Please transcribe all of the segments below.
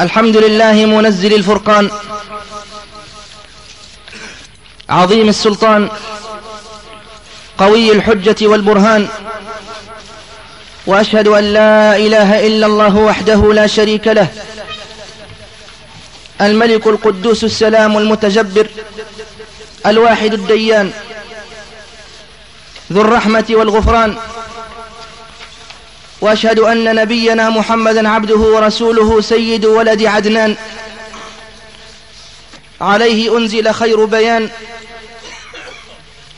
الحمد لله منزل الفرقان. عظيم السلطان. قوي الحجة والبرهان. وأشهد أن لا إله إلا الله وحده لا شريك له. الملك القدوس السلام المتجبر. الواحد الديان. ذو الرحمة والغفران. وأشهد أن نبينا محمدا عبده ورسوله سيد ولد عدنان. عليه أنزل خير بيان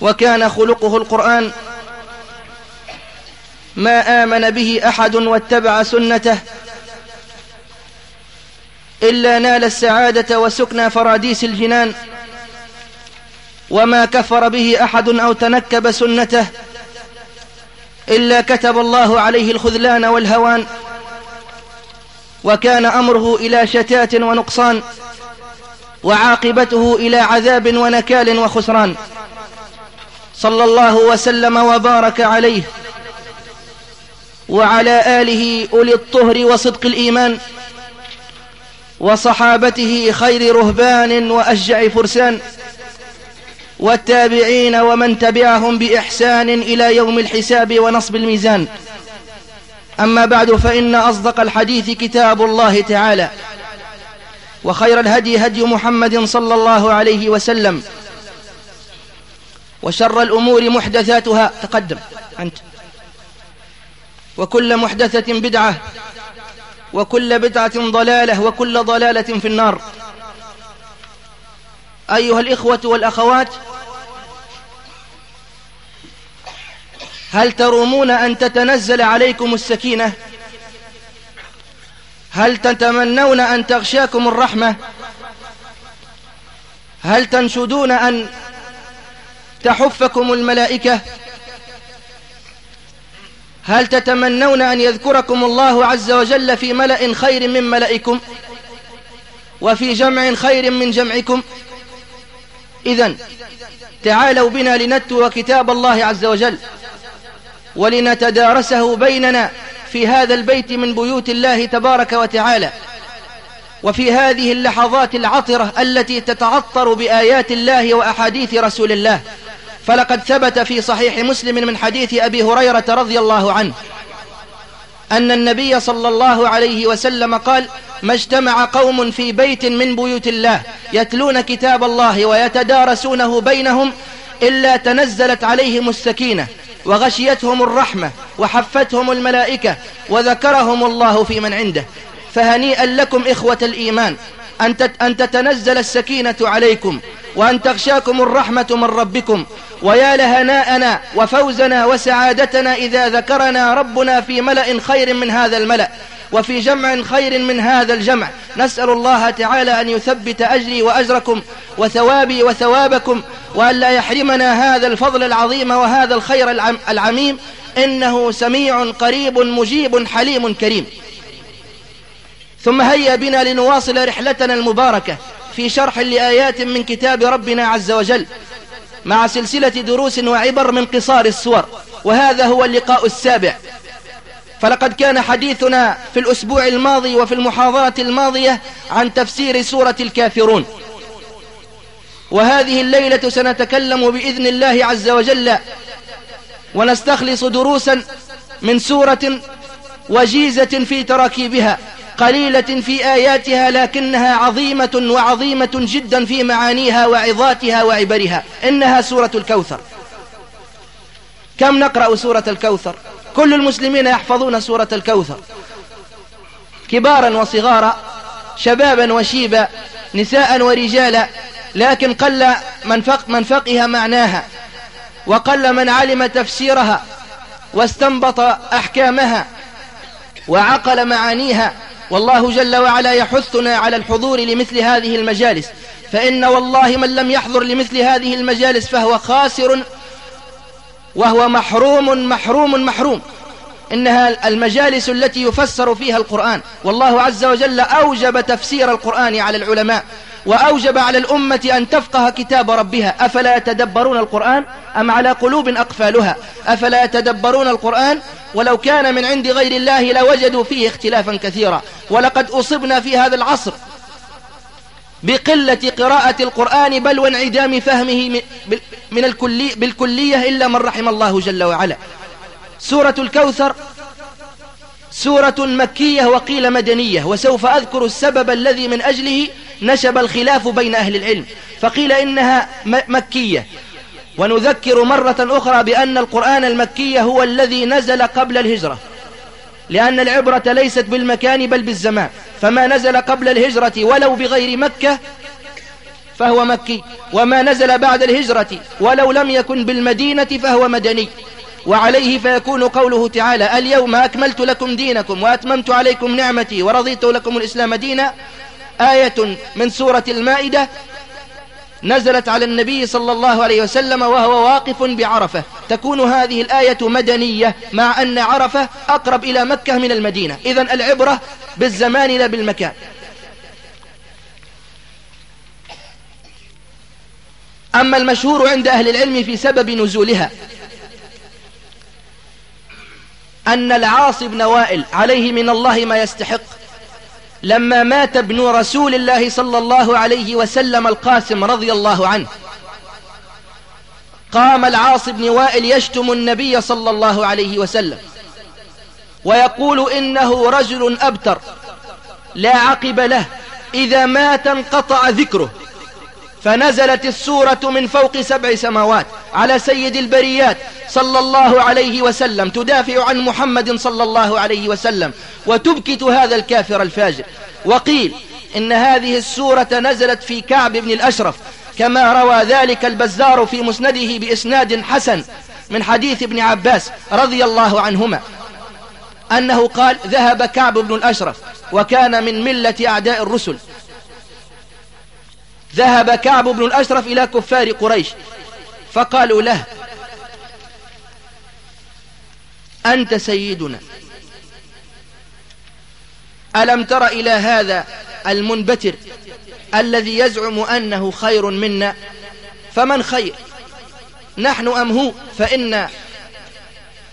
وكان خلقه القرآن. ما آمن به أحد واتبع سنته إلا نال السعادة وسكنى فراديس الجنان. وما كفر به أحد أو تنكب سنته. إلا كتب الله عليه الخذلان والهوان وكان أمره إلى شتات ونقصان وعاقبته إلى عذاب ونكال وخسران. صلى الله وسلم وبارك عليه وعلى آله أولي الطهر وصدق الإيمان وصحابته خير رهبان وأشجع فرسان. والتابعين ومن تبعهم بإحسان إلى يوم الحساب ونصب الميزان. أما بعد فإن أصدق الحديث كتاب الله تعالى وخير الهدي هدي محمد صلى الله عليه وسلم وشر الأمور محدثاتها. تقدم. أنت. وكل محدثة بدعة وكل بدعة ضلالة وكل ضلالة في النار. أيها الإخوة والأخوات هل ترومون أن تتنزل عليكم السكينة؟ هل تتمنون أن تغشاكم الرحمة؟ هل تنشدون أن تحفكم الملائكة؟ هل تتمنون أن يذكركم الله عز وجل في ملأ خير من ملئكم وفي جمع خير من جمعكم؟ إذن تعالوا بنا لنتلو كتاب الله عز وجل. ولنتدارسه بيننا في هذا البيت من بيوت الله تبارك وتعالى. وفي هذه اللحظات العطرة التي تتعطر بآيات الله وأحاديث رسول الله. فلقد ثبت في صحيح مسلم من حديث أبي هريرة رضي الله عنه أن النبي صلى الله عليه وسلم قال ما اجتمع قوم في بيت من بيوت الله يتلون كتاب الله ويتدارسونه بينهم إلا تنزلت عليهم السكينة وغشيتهم الرحمة وحفتهم الملائكة وذكرهم الله في من عنده. فهنيئا لكم إخوة الإيمان أن تتنزل السكينة عليكم وأن تغشاكم الرحمة من ربكم. ويا لهناءنا وفوزنا وسعادتنا إذا ذكرنا ربنا في ملأ خير من هذا الملأ. وفي جمع خير من هذا الجمع. نسأل الله تعالى أن يثبت أجري وأجركم وثوابي وثوابكم وأن لا يحرمنا هذا الفضل العظيم وهذا الخير العميم. إنه سميع قريب مجيب حليم كريم. ثم هيا بنا لنواصل رحلتنا المباركة في شرح لآيات من كتاب ربنا عز وجل مع سلسلة دروس وعبر من قصار السور. وهذا هو اللقاء السابع. فلقد كان حديثنا في الأسبوع الماضي وفي المحاضرة الماضية عن تفسير سورة الكافرون. وهذه الليلة سنتكلم بإذن الله عز وجل ونستخلص دروسا من سورة وجيزة في تراكيبها قليلة في آياتها لكنها عظيمة وعظيمة جدا في معانيها وعظاتها وعبرها. إنها سورة الكوثر. كم نقرأ سورة الكوثر؟ كل المسلمين يحفظون سورة الكوثر. كبارا وصغارا شبابا وشيبا نساء ورجالا لكن قل من, فق من فقه معناها وقل من علم تفسيرها واستنبط أحكامها وعقل معانيها. والله جل وعلا يحثنا على الحضور لمثل هذه المجالس. فإن والله من لم يحضر لمثل هذه المجالس فهو خاسر وهو محروم محروم محروم. إنها المجالس التي يفسر فيها القرآن. والله عز وجل أوجب تفسير القرآن على العلماء وأوجب على الأمة أن تفقه كتاب ربها. أفلا يتدبرون القرآن أم على قلوب أقفالها؟ أفلا يتدبرون القرآن؟ ولو كان من عند غير الله لوجدوا فيه اختلافا كثيرا. ولقد أصبنا في هذا العصر بقلة قراءة القرآن بل وانعدام فهمه من الكلي بالكلية إلا من رحم الله جل وعلا. سورة الكوثر سورة مكية وقيل مدنية وسوف أذكر السبب الذي من أجله نشب الخلاف بين أهل العلم. فقيل إنها مكية. ونذكر مرة أخرى بأن القرآن المكي هو الذي نزل قبل الهجرة. لأن العبرة ليست بالمكان بل بالزمان. فما نزل قبل الهجرة ولو بغير مكة فهو مكي. وما نزل بعد الهجرة ولو لم يكن بالمدينة فهو مدني. وعليه فيكون قوله تعالى اليوم أكملت لكم دينكم وأتممت عليكم نعمتي ورضيت لكم الإسلام دينا. آية من سورة المائدة نزلت على النبي صلى الله عليه وسلم وهو واقف بعرفة. تكون هذه الآية مدنية مع أن عرفة أقرب إلى مكة من المدينة. إذا العبرة بالزمان لا بالمكان. أما المشهور عند أهل العلم في سبب نزولها أن العاص بن وائل عليه من الله ما يستحق لما مات ابن رسول الله صلى الله عليه وسلم القاسم رضي الله عنه. قام العاص بن وائل يشتم النبي صلى الله عليه وسلم. ويقول إنه رجل أبتر. لا عقب له. إذا مات انقطع ذكره. فنزلت السورة من فوق سبع سماوات على سيد البريات صلى الله عليه وسلم تدافع عن محمد صلى الله عليه وسلم وتبكت هذا الكافر الفاجر. وقيل إن هذه السورة نزلت في كعب بن الأشرف كما روى ذلك البزار في مسنده بإسناد حسن من حديث ابن عباس رضي الله عنهما أنه قال ذهب كعب بن الأشرف وكان من ملة أعداء الرسل. ذهب كعب بن الأشرف إلى كفار قريش فقالوا له أنت سيدنا ألم تر إلى هذا المنبتر الذي يزعم أنه خير منا؟ فمن خير؟ نحن أم هو؟ فإن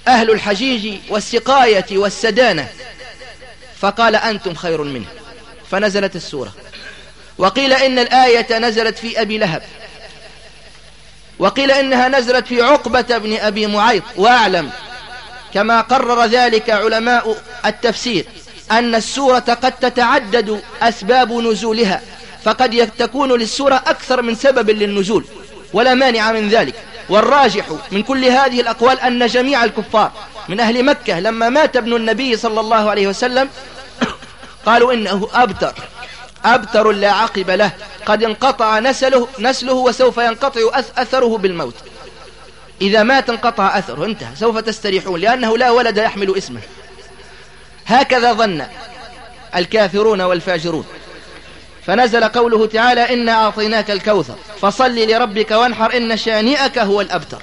أهل الحجيج والسقاية والسدانة. فقال أنتم خير منه. فنزلت السورة. وقيل إن الآية نزلت في أبي لهب. وقيل إنها نزلت في عقبة بن أبي معيط. وأعلم كما قرر ذلك علماء التفسير أن السورة قد تتعدد أسباب نزولها فقد تكون للسورة أكثر من سبب للنزول ولا مانع من ذلك. والراجح من كل هذه الأقوال أن جميع الكفار من أهل مكة لما مات ابن النبي صلى الله عليه وسلم قالوا إنه أبتر. أبتر لا عقب له قد انقطع نسله, نسله وسوف ينقطع أثره بالموت. إذا مات انقطع أثره انتهى. سوف تستريحون لأنه لا ولد يحمل اسمه. هكذا ظن الكافرون والفاجرون. فنزل قوله تعالى إنا أعطيناك الكوثر فصل لربك وانحر إن شانئك هو الأبتر.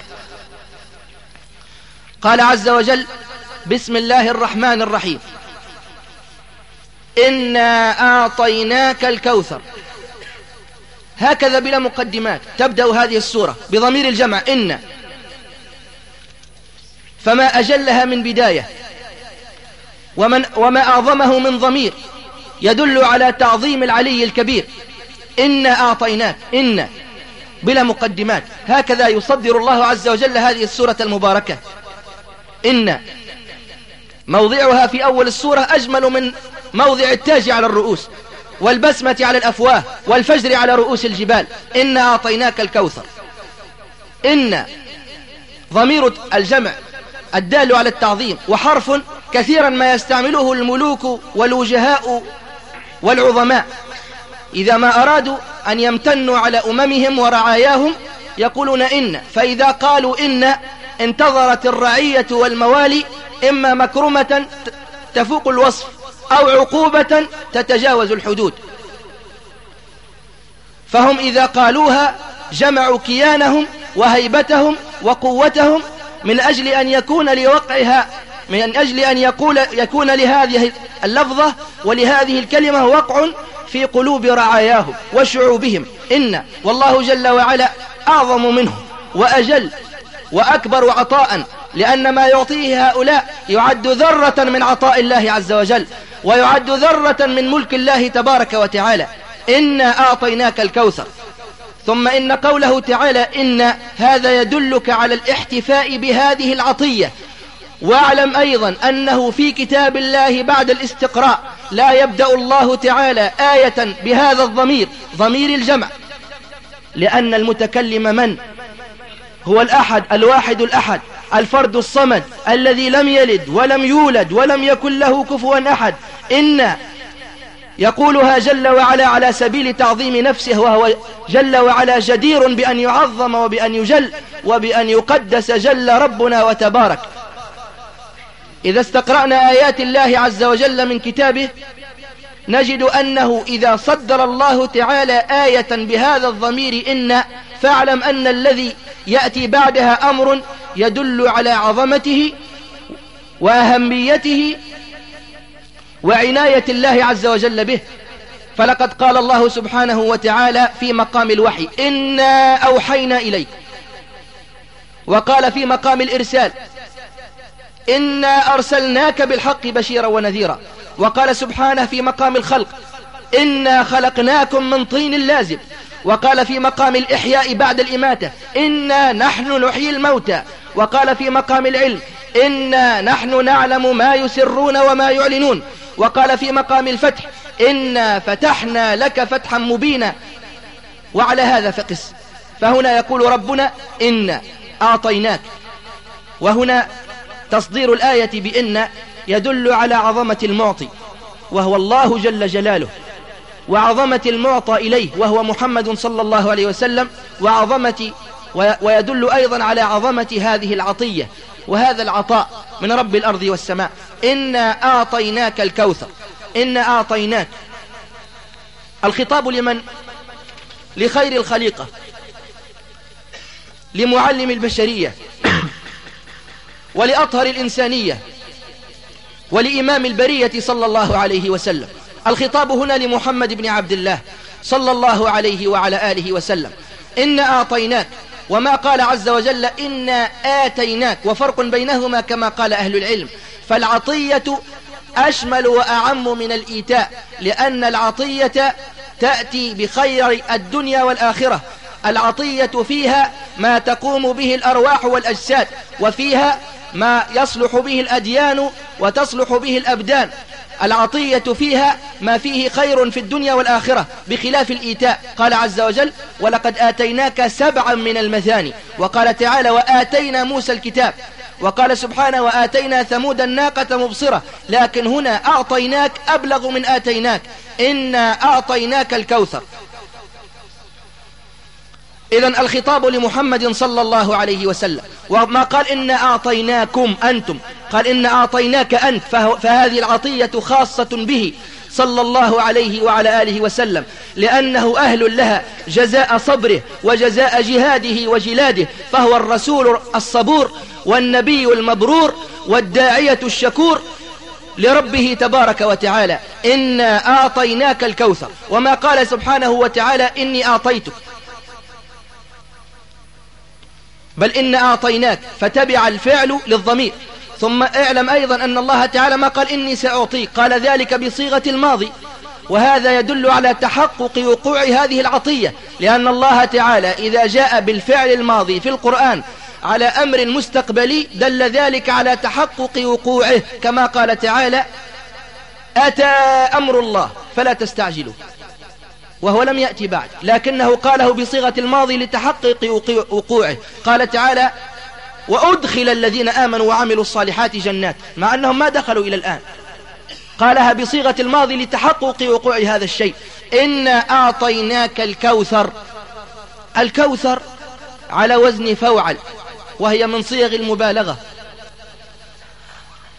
قال عز وجل بسم الله الرحمن الرحيم. إنا أعطيناك الكوثر. هكذا بلا مقدمات تبدأ هذه السورة بضمير الجمع إن فما أجلها من بداية ومن وما أعظمه من ضمير يدل على تعظيم العلي الكبير. إنا أعطيناك إن بلا مقدمات. هكذا يصدر الله عز وجل هذه السورة المباركة. إن موضعها في أول السورة أجمل من موضع التاج على الرؤوس والبسمة على الأفواه والفجر على رؤوس الجبال. إنا أعطيناك الكوثر. إن ضمير الجمع الدال على التعظيم وحرف كثيرا ما يستعمله الملوك والوجهاء والعظماء. إذا ما أرادوا أن يمتنوا على أممهم ورعاياهم يقولون إن. فإذا قالوا إن انتظرت الرعية والموالي إما مكرمة تفوق الوصف أو عقوبة تتجاوز الحدود. فهم إذا قالوها جمعوا كيانهم وهيبتهم وقوتهم من أجل أن يكون لوقعها من أجل أن يقول يكون لهذه اللفظة ولهذه الكلمة وقع في قلوب رعاياهم وشعوبهم. إن والله جل وعلا أعظم منهم وأجل وأكبر عطاء لأن ما يعطيه هؤلاء يعد ذرة من عطاء الله عز وجل. ويعد ذرة من ملك الله تبارك وتعالى. إنا أعطيناك الكوثر. ثم إن قوله تعالى إن هذا يدلك على الاحتفاء بهذه العطية. واعلم أيضا أنه في كتاب الله بعد الاستقراء لا يبدأ الله تعالى آية بهذا الضمير ضمير الجمع. لأن المتكلم من؟ هو الأحد الواحد الأحد. الفرد الصمد الذي لم يلد ولم يولد ولم يكن له كفوا أحد. إن يقولها جل وعلا على سبيل تعظيم نفسه وهو جل وعلا جدير بأن يعظم وبأن يجل وبأن يقدس جل ربنا وتبارك. إذا استقرأنا آيات الله عز وجل من كتابه نجد أنه إذا صدر الله تعالى آية بهذا الضمير إن فاعلم أن الذي يأتي بعدها أمر يدل على عظمته وأهميته وعناية الله عز وجل به. فلقد قال الله سبحانه وتعالى في مقام الوحي إنا أوحينا إليك. وقال في مقام الإرسال إنا أرسلناك بالحق بشيرا ونذيرا. وقال سبحانه في مقام الخلق إنا خلقناكم من طين لازب. وقال في مقام الإحياء بعد الإماتة إنا نحن نحيي الموتى. وقال في مقام العلم إنا نحن نعلم ما يسرون وما يعلنون. وقال في مقام الفتح إنا فتحنا لك فتحا مبينا. وعلى هذا فقس. فهنا يقول ربنا إنا أعطيناك. وهنا تصدير الآية بإن يدل على عظمة المعطي وهو الله جل جلاله وعظمة المعطى إليه وهو محمد صلى الله عليه وسلم وعظمة ويدل أيضا على عظمة هذه العطية وهذا العطاء من رب الأرض والسماء. إنا أعطيناك الكوثر إنا أعطيناك. الخطاب لمن؟ لخير الخليقة لمعلم البشرية ولأطهر الإنسانية. ولإمام البرية صلى الله عليه وسلم. الخطاب هنا لمحمد بن عبد الله صلى الله عليه وعلى آله وسلم. إن أعطيناك وما قال عز وجل إنا آتيناك. وفرق بينهما كما قال أهل العلم. فالعطية أشمل وأعم من الإيتاء لأن العطية تأتي بخير الدنيا والآخرة. العطية فيها ما تقوم به الأرواح والأجساد وفيها ما يصلح به الأديان وتصلح به الأبدان. العطية فيها ما فيه خير في الدنيا والآخرة بخلاف الإيتاء. قال عز وجل ولقد آتيناك سبعا من المثاني وقال تعالى وآتينا موسى الكتاب وقال سبحانه وآتينا ثمود الناقة مبصرة لكن هنا أعطيناك أبلغ من آتيناك إنا أعطيناك الكوثر إذا الخطاب لمحمد صلى الله عليه وسلم. وما قال إن أعطيناكم أنتم. قال إن أعطيناك أنت. فهذه العطية خاصة به صلى الله عليه وعلى آله وسلم. لأنه أهل لها جزاء صبره وجزاء جهاده وجلاده. فهو الرسول الصبور والنبي المبرور والداعية الشكور لربه تبارك وتعالى. إنا أعطيناك الكوثر. وما قال سبحانه وتعالى إني أعطيتك. بل إن أعطيناك فتبع الفعل للضمير. ثم اعلم أيضا أن الله تعالى ما قال إني سأعطيك قال ذلك بصيغة الماضي. وهذا يدل على تحقق وقوع هذه العطية لأن الله تعالى إذا جاء بالفعل الماضي في القرآن على أمر مستقبلي دل ذلك على تحقق وقوعه كما قال تعالى أتى أمر الله فلا تستعجلوا وهو لم يأتي بعد. لكنه قاله بصيغة الماضي لتحقق وقوعه. قال تعالى وأدخل الذين آمنوا وعملوا الصالحات جنات. مع أنهم ما دخلوا إلى الآن. قالها بصيغة الماضي لتحقق وقوع هذا الشيء. إنا أعطيناك الكوثر. الكوثر على وزن فوعل. وهي من صيغ المبالغة.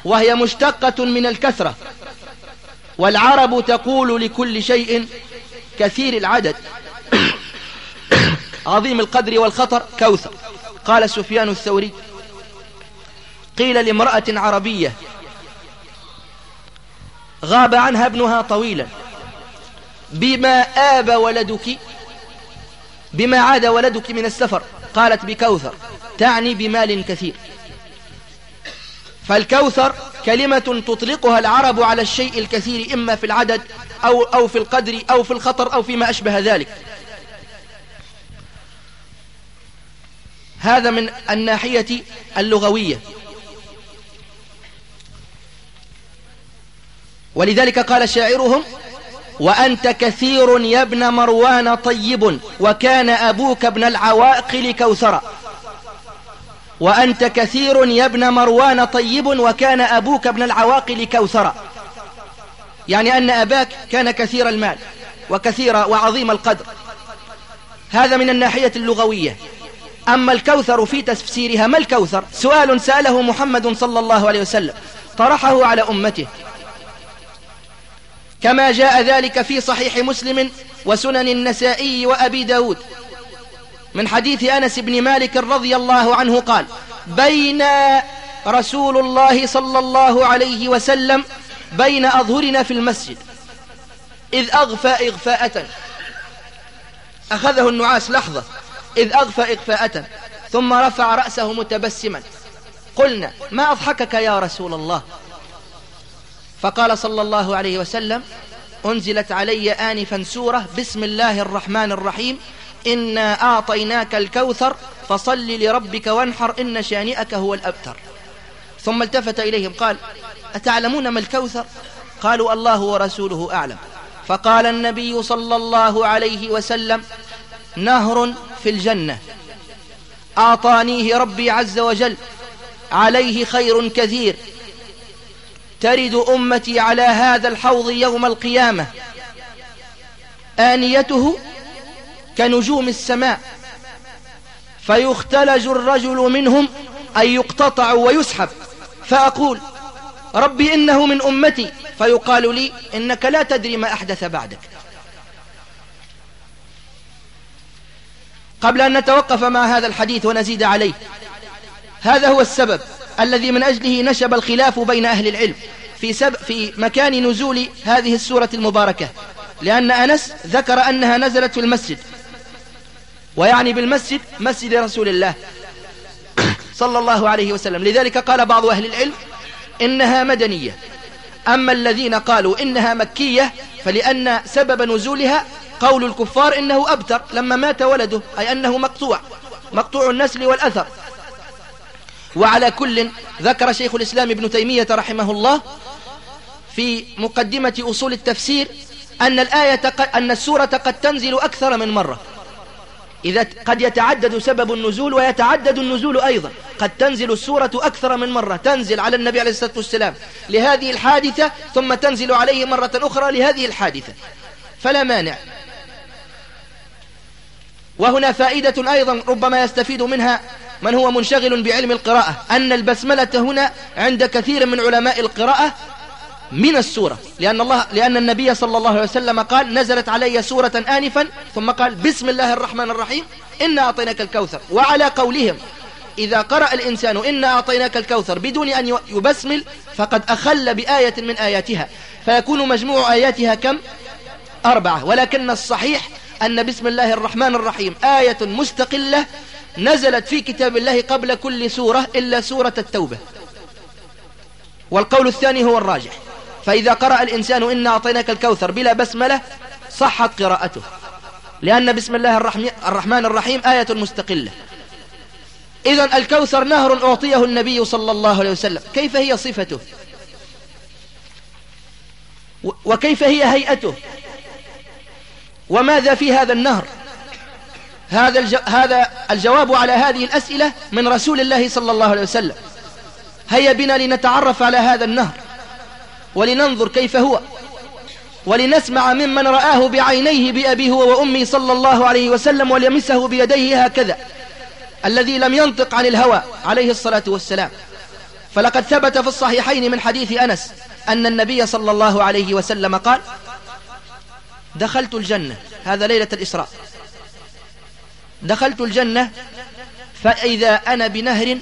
وهي مشتقة من الكثرة. والعرب تقول لكل شيء كثير العدد. عظيم القدر والخطر كوثر. قال سفيان الثوري قيل لامرأة عربية غاب عنها ابنها طويلا. بما آب ولدك بما عاد ولدك من السفر قالت بكوثر تعني بمال كثير. فالكوثر كلمة تطلقها العرب على الشيء الكثير إما في العدد أو, أو في القدر أو في الخطر أو فيما أشبه ذلك. هذا من الناحية اللغوية. ولذلك قال شاعرهم وأنت كثير يا ابن مروان طيب وكان أبوك ابن العواقل كوثرا. وأنت كثير يا ابن مروان طيب وكان أبوك ابن العواقل كوثرا. يعني أن أباك كان كثير المال وكثير وعظيم القدر. هذا من الناحية اللغوية. أما الكوثر في تفسيرها ما الكوثر؟ سؤال سأله محمد صلى الله عليه وسلم. طرحه على أمته. كما جاء ذلك في صحيح مسلم وسنن النسائي وأبي داود. من حديث أنس بن مالك رضي الله عنه قال بين رسول الله صلى الله عليه وسلم بين أظهرنا في المسجد إذ أغفى إغفاءة. أخذه النعاس لحظة إذ أغفى إغفاءة ثم رفع رأسه متبسما. قلنا ما أضحكك يا رسول الله؟ فقال صلى الله عليه وسلم أنزلت علي آنفا سورة بسم الله الرحمن الرحيم إنا أعطيناك الكوثر فصل لربك وانحر إن شانئك هو الأبتر. ثم التفت إليهم قال أتعلمون ما الكوثر؟ قالوا الله ورسوله أعلم. فقال النبي صلى الله عليه وسلم نهر في الجنة. أعطانيه ربي عز وجل عليه خير كثير. ترد أمتي على هذا الحوض يوم القيامة. آنيته كنجوم السماء فيختلج الرجل منهم أن يقتطع ويسحب فأقول ربي إنه من أمتي فيقال لي إنك لا تدري ما أحدث بعدك. قبل أن نتوقف مع هذا الحديث ونزيد عليه هذا هو السبب الذي من أجله نشب الخلاف بين أهل العلم في, سب في مكان نزول هذه السورة المباركة لأن أنس ذكر أنها نزلت في المسجد. ويعني بالمسجد مسجد رسول الله صلى الله عليه وسلم. لذلك قال بعض أهل العلم إنها مدنية. أما الذين قالوا إنها مكية فلأن سبب نزولها قول الكفار إنه أبتر لما مات ولده أي أنه مقطوع مقطوع النسل والأثر. وعلى كل ذكر شيخ الإسلام ابن تيمية رحمه الله في مقدمة أصول التفسير أن الآية أن السورة قد تنزل أكثر من مرة. إذا قد يتعدد سبب النزول ويتعدد النزول أيضا. قد تنزل السورة أكثر من مرة. تنزل على النبي عليه الصلاة والسلام لهذه الحادثة ثم تنزل عليه مرة أخرى لهذه الحادثة. فلا مانع. وهنا فائدة أيضا ربما يستفيد منها من هو منشغل بعلم القراءة. أن البسملة هنا عند كثير من علماء القراءة من السورة. لأن, الله لأن النبي صلى الله عليه وسلم قال نزلت علي سورة آنفا ثم قال بسم الله الرحمن الرحيم إنا أعطيناك الكوثر. وعلى قولهم إذا قرأ الإنسان إنا أعطيناك الكوثر بدون أن يبسمل فقد أخل بآية من آياتها. فيكون مجموع آياتها كم؟ أربعة. ولكن الصحيح أن بسم الله الرحمن الرحيم آية مستقلة نزلت في كتاب الله قبل كل سورة إلا سورة التوبة. والقول الثاني هو الراجح. فإذا قرأ الإنسان إنا أعطيناك الكوثر بلا بسملة صحت قراءته. لأن بسم الله الرحمن الرحيم آية مستقلة. إذا الكوثر نهر أعطيه النبي صلى الله عليه وسلم. كيف هي صفته؟ وكيف هي هيئته؟ وماذا في هذا النهر؟ هذا. هذا الجواب على هذه الأسئلة من رسول الله صلى الله عليه وسلم. هيا بنا لنتعرف على هذا النهر. ولننظر كيف هو. ولنسمع ممن رآه بعينيه بأبي هو وأمي صلى الله عليه وسلم وليمسه بيديه هكذا الذي لم ينطق عن الهوى عليه الصلاة والسلام. فلقد ثبت في الصحيحين من حديث أنس أن النبي صلى الله عليه وسلم قال دخلت الجنة. هذا ليلة الإسراء. دخلت الجنة فإذا أنا بنهر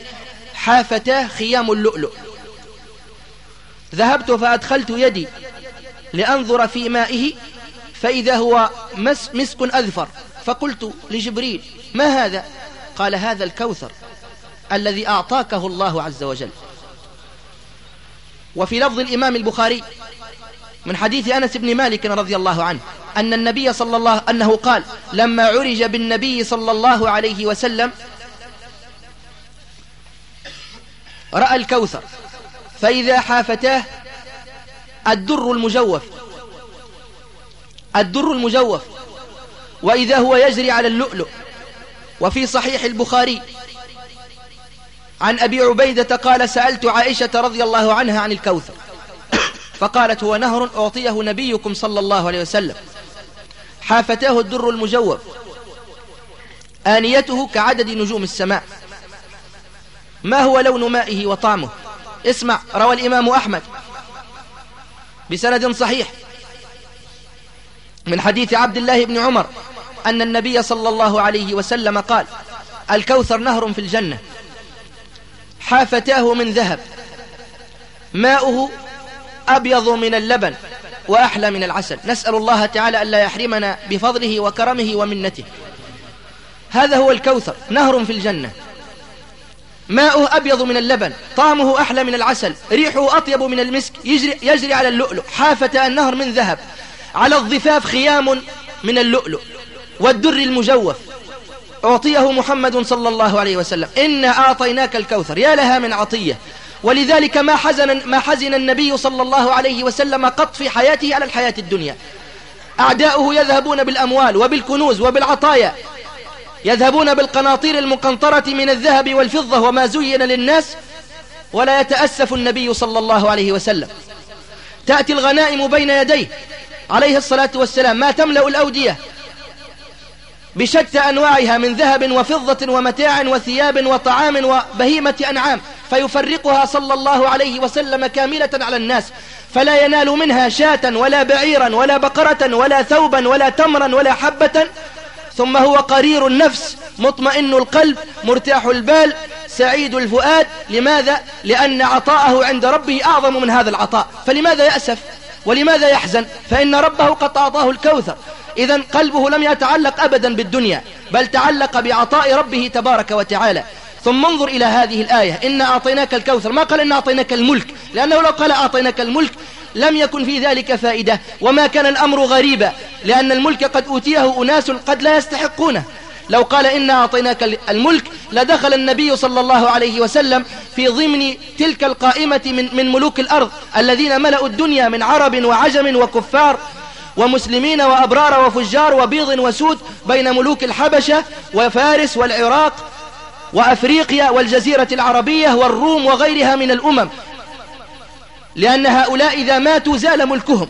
حافتاه خيام اللؤلؤ. ذهبت فأدخلت يدي لأنظر في مائه فإذا هو مس مسك أذفر فقلت لجبريل ما هذا؟ قال هذا الكوثر الذي أعطاكه الله عز وجل. وفي لفظ الإمام البخاري من حديث أنس بن مالك رضي الله عنه أن النبي صلى الله أنه قال لما عرج بالنبي صلى الله عليه وسلم رأى الكوثر فإذا حافتاه الدر المجوف الدر المجوف. وإذا هو يجري على اللؤلؤ وفي صحيح البخاري عن أبي عبيدة قال سألت عائشة رضي الله عنها عن الكوثر فقالت هو نهر أعطيه نبيكم صلى الله عليه وسلم. حافتاه الدر المجوف آنيته كعدد نجوم السماء. ما هو لون مائه وطعمه؟ اسمع روى الإمام أحمد بسند صحيح من حديث عبد الله بن عمر أن النبي صلى الله عليه وسلم قال الكوثر نهر في الجنة حافتاه من ذهب ماؤه أبيض من اللبن وأحلى من العسل. نسأل الله تعالى ألا يحرمنا بفضله وكرمه ومنته. هذا هو الكوثر نهر في الجنة. ماؤه أبيض من اللبن طعمه أحلى من العسل ريحه أطيب من المسك يجري, يجري على اللؤلؤ حافة النهر من ذهب. على الضفاف خيام من اللؤلؤ. والدر المجوف. أعطيه محمد صلى الله عليه وسلم. إنا أعطيناك الكوثر. يا لها من عطية. ولذلك ما حزن, ما حزن النبي صلى الله عليه وسلم قط في حياته على الحياة الدنيا. أعداؤه يذهبون بالأموال وبالكنوز وبالعطايا. يذهبون بالقناطير المقنطرة من الذهب والفضة وما زين للناس ولا يتأسف النبي صلى الله عليه وسلم. تأتي الغنائم بين يديه. عليه الصلاة والسلام ما تملأ الأودية بشتى أنواعها من ذهب وفضة ومتاع وثياب وطعام وبهيمة أنعام فيفرقها صلى الله عليه وسلم كاملة على الناس فلا ينال منها شاة ولا بعيرا ولا بقرة ولا ثوبا ولا تمرا ولا حبة ثم هو قرير النفس مطمئن القلب مرتاح البال سعيد الفؤاد. لماذا؟ لأن عطاءه عند ربه أعظم من هذا العطاء. فلماذا يأسف؟ ولماذا يحزن؟ فإن ربه قد أعطاه الكوثر. إذا قلبه لم يتعلق أبدا بالدنيا بل تعلق بعطاء ربه تبارك وتعالى. ثم انظر إلى هذه الآية. إن أعطيناك الكوثر. ما قال إن أعطيناك الملك؟ لأنه لو قال أعطيناك الملك لم يكن في ذلك فائدة وما كان الأمر غريبا لأن الملك قد أوتيه أناس قد لا يستحقونه. لو قال إنا أعطيناك الملك لدخل النبي صلى الله عليه وسلم في ضمن تلك القائمة من, من ملوك الأرض الذين ملأوا الدنيا من عرب وعجم وكفار ومسلمين وأبرار وفجار وبيض وسود بين ملوك الحبشة وفارس والعراق وأفريقيا والجزيرة العربية والروم وغيرها من الأمم. لأن هؤلاء إذا ماتوا زال ملكهم.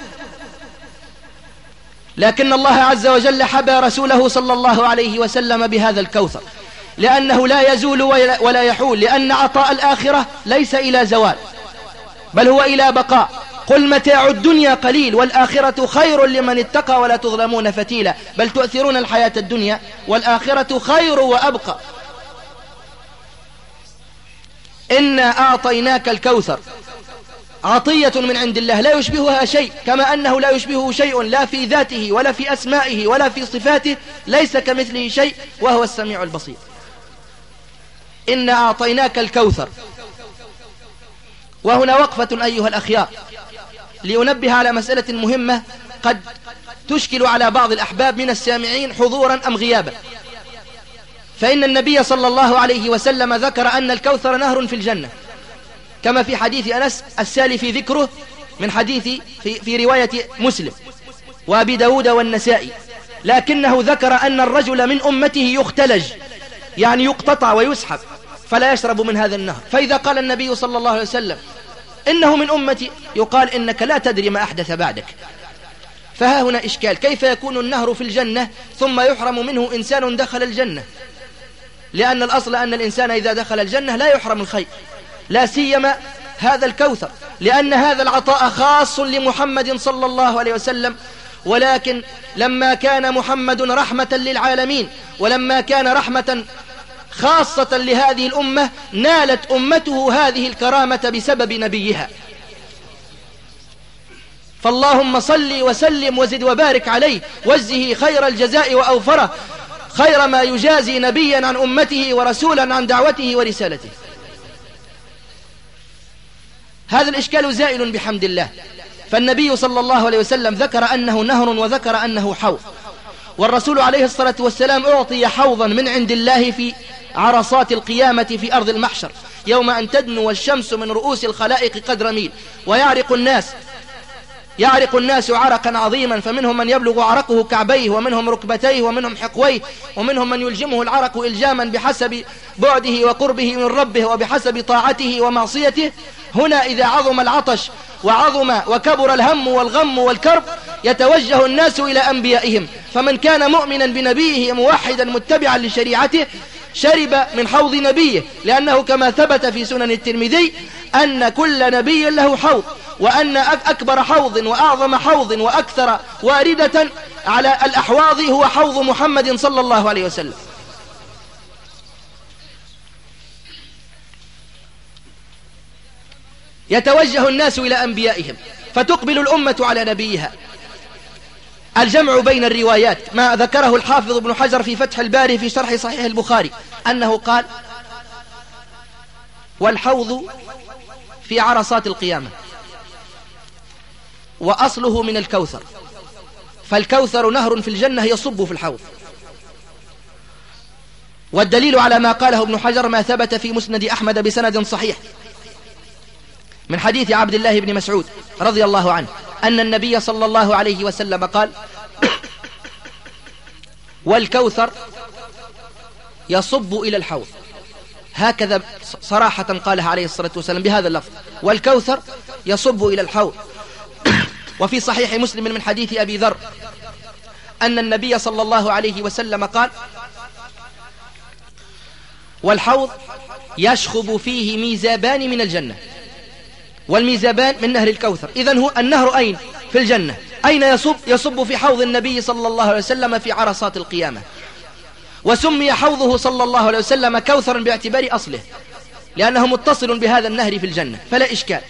لكن الله عز وجل حبى رسوله صلى الله عليه وسلم بهذا الكوثر. لأنه لا يزول ولا يحول لأن عطاء الآخرة ليس إلى زوال بل هو إلى بقاء. قل متاع الدنيا قليل والآخرة خير لمن اتقى ولا تظلمون فتيلا. بل تؤثرون الحياة الدنيا والآخرة خير وأبقى. إنا أعطيناك الكوثر. عطية من عند الله لا يشبهها شيء كما أنه لا يشبهه شيء لا في ذاته ولا في أسمائه ولا في صفاته ليس كمثله شيء وهو السميع البصير. إنا أعطيناك الكوثر. وهنا وقفة أيها الأخيار. لأنبه على مسألة مهمة قد تشكل على بعض الأحباب من السامعين حضورا أم غيابا. فإن النبي صلى الله عليه وسلم ذكر أن الكوثر نهر في الجنة. كما في حديث أنس السالي في ذكره من حديث في, في رواية مسلم وأبي داود والنسائي لكنه ذكر أن الرجل من أمته يختلج يعني يقتطع ويسحب فلا يشرب من هذا النهر. فإذا قال النبي صلى الله عليه وسلم إنه من أمتي يقال إنك لا تدري ما أحدث بعدك. فها هنا إشكال كيف يكون النهر في الجنة ثم يحرم منه إنسان دخل الجنة؟ لأن الأصل أن الإنسان إذا دخل الجنة لا يحرم الخير. لا سيما هذا الكوثر لأن هذا العطاء خاص لمحمد صلى الله عليه وسلم. ولكن لما كان محمد رحمة للعالمين ولما كان رحمة خاصة لهذه الأمة نالت أمته هذه الكرامة بسبب نبيها. فاللهم صل وسلم وزد وبارك عليه وجزه خير الجزاء وأوفره خير ما يجازي نبيا عن أمته ورسولا عن دعوته ورسالته. هذا الإشكال زائل بحمد الله. فالنبي صلى الله عليه وسلم ذكر أنه نهر وذكر أنه حوض. والرسول عليه الصلاة والسلام أعطي حوضا من عند الله في عرصات القيامة في أرض المحشر يوم أن تدنو الشمس من رؤوس الخلائق قدر ميل. ويعرق الناس يعرق الناس عرقا عظيما فمنهم من يبلغ عرقه كعبيه ومنهم ركبتيه ومنهم حقويه ومنهم من يلجمه العرق إلجاما بحسب بعده وقربه من ربه وبحسب طاعته ومعصيته. هنا إذا عظم العطش وعظم وكبر الهم والغم والكرب يتوجه الناس إلى أنبيائهم. فمن كان مؤمنا بنبيه موحدا متبعا لشريعته شرب من حوض نبيه لأنه كما ثبت في سنن الترمذي أن كل نبي له حوض وأن أكبر حوض وأعظم حوض وأكثر واردة على الأحواض هو حوض محمد صلى الله عليه وسلم. يتوجه الناس إلى أنبيائهم فتقبل الأمة على نبيها. الجمع بين الروايات ما ذكره الحافظ ابن حجر في فتح الباري في شرح صحيح البخاري أنه قال والحوض في عرصات القيامة وأصله من الكوثر فالكوثر نهر في الجنة يصب في الحوض. والدليل على ما قاله ابن حجر ما ثبت في مسند أحمد بسند صحيح من حديث عبد الله بن مسعود رضي الله عنه. أن النبي صلى الله عليه وسلم قال والكوثر يصب إلى الحوض. هكذا صراحة قالها عليه الصلاة والسلام بهذا اللفظ والكوثر يصب إلى الحوض. وفي صحيح مسلم من حديث أبي ذر أن النبي صلى الله عليه وسلم قال والحوض يشخب فيه ميزابان من الجنة. والميزابان من نهر الكوثر. إذن هو النهر أين؟ في الجنة. أين يصب؟ يصب في حوض النبي صلى الله عليه وسلم في عرصات القيامة. وسمي حوضه صلى الله عليه وسلم كوثرا باعتبار أصله لأنه متصل بهذا النهر في الجنة. فلا إشكال.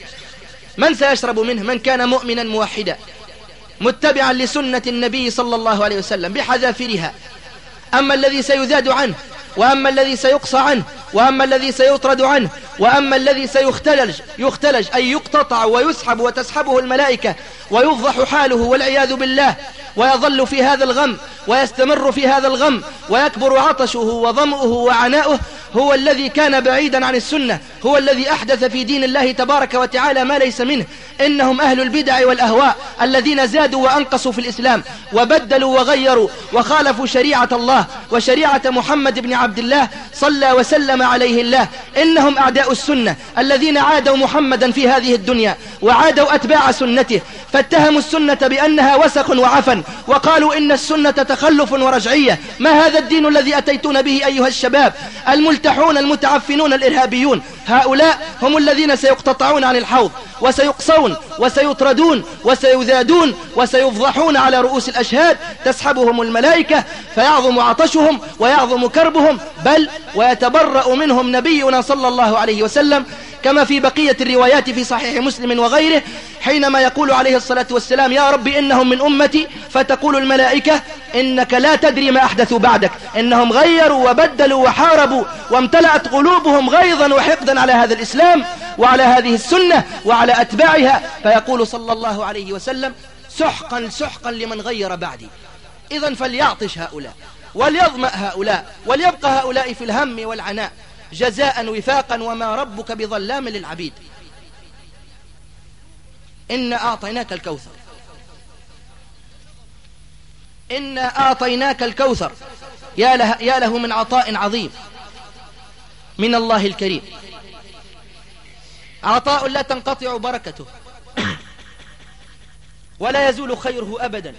من سيشرب منه؟ من كان مؤمنا موحدا متبعا لسنة النبي صلى الله عليه وسلم بحذافرها أما الذي سيذاد عنه وأما الذي سيقصى عنه وأما الذي سيطرد عنه وأما الذي سيختلج يختلج أي يقتطع ويسحب وتسحبه الملائكة ويفضح حاله والعياذ بالله ويظل في هذا الغم ويستمر في هذا الغم ويكبر عطشه وظمؤه وعناؤه هو الذي كان بعيدا عن السنة هو الذي أحدث في دين الله تبارك وتعالى ما ليس منه. إنهم أهل البدع والأهواء الذين زادوا وأنقصوا في الإسلام وبدلوا وغيروا وخالفوا شريعة الله وشريعة محمد بن عبد الله صلى وسلم عليه الله. إنهم أعداء السنة الذين عادوا محمدا في هذه الدنيا وعادوا أتباع سنته فاتهموا السنة بأنها وسخ وعفن وقالوا إن السنة تخلف ورجعية. ما هذا الدين الذي أتيتون به أيها الشباب؟ الملتحون المتعفنون الإرهابيون. هؤلاء هم الذين سيقتطعون عن الحوض وسيقصون وسيطردون وسيذادون وسيفضحون على رؤوس الأشهاد تسحبهم الملائكة فيعظم عطشهم ويعظم كربهم بل ويتبرأ منهم نبينا صلى الله عليه وسلم كما في بقية الروايات في صحيح مسلم وغيره حينما يقول عليه الصلاة والسلام يا رب إنهم من أمتي. فتقول الملائكة إنك لا تدري ما أحدثوا بعدك إنهم غيروا وبدلوا وحاربوا وامتلأت قلوبهم غيظا وحقدا على هذا الإسلام وعلى هذه السنة وعلى أتباعها. فيقول صلى الله عليه وسلم سحقا سحقا لمن غير بعدي. إذا فليعطش هؤلاء وليظمأ هؤلاء وليبقى هؤلاء في الهم والعناء. جزاء وفاقا وما ربك بظلام للعبيد. إنا أعطيناك الكوثر. إنا أعطيناك الكوثر. يا له, يا له من عطاء عظيم. من الله الكريم. عطاء لا تنقطع بركته. ولا يزول خيره أبدا.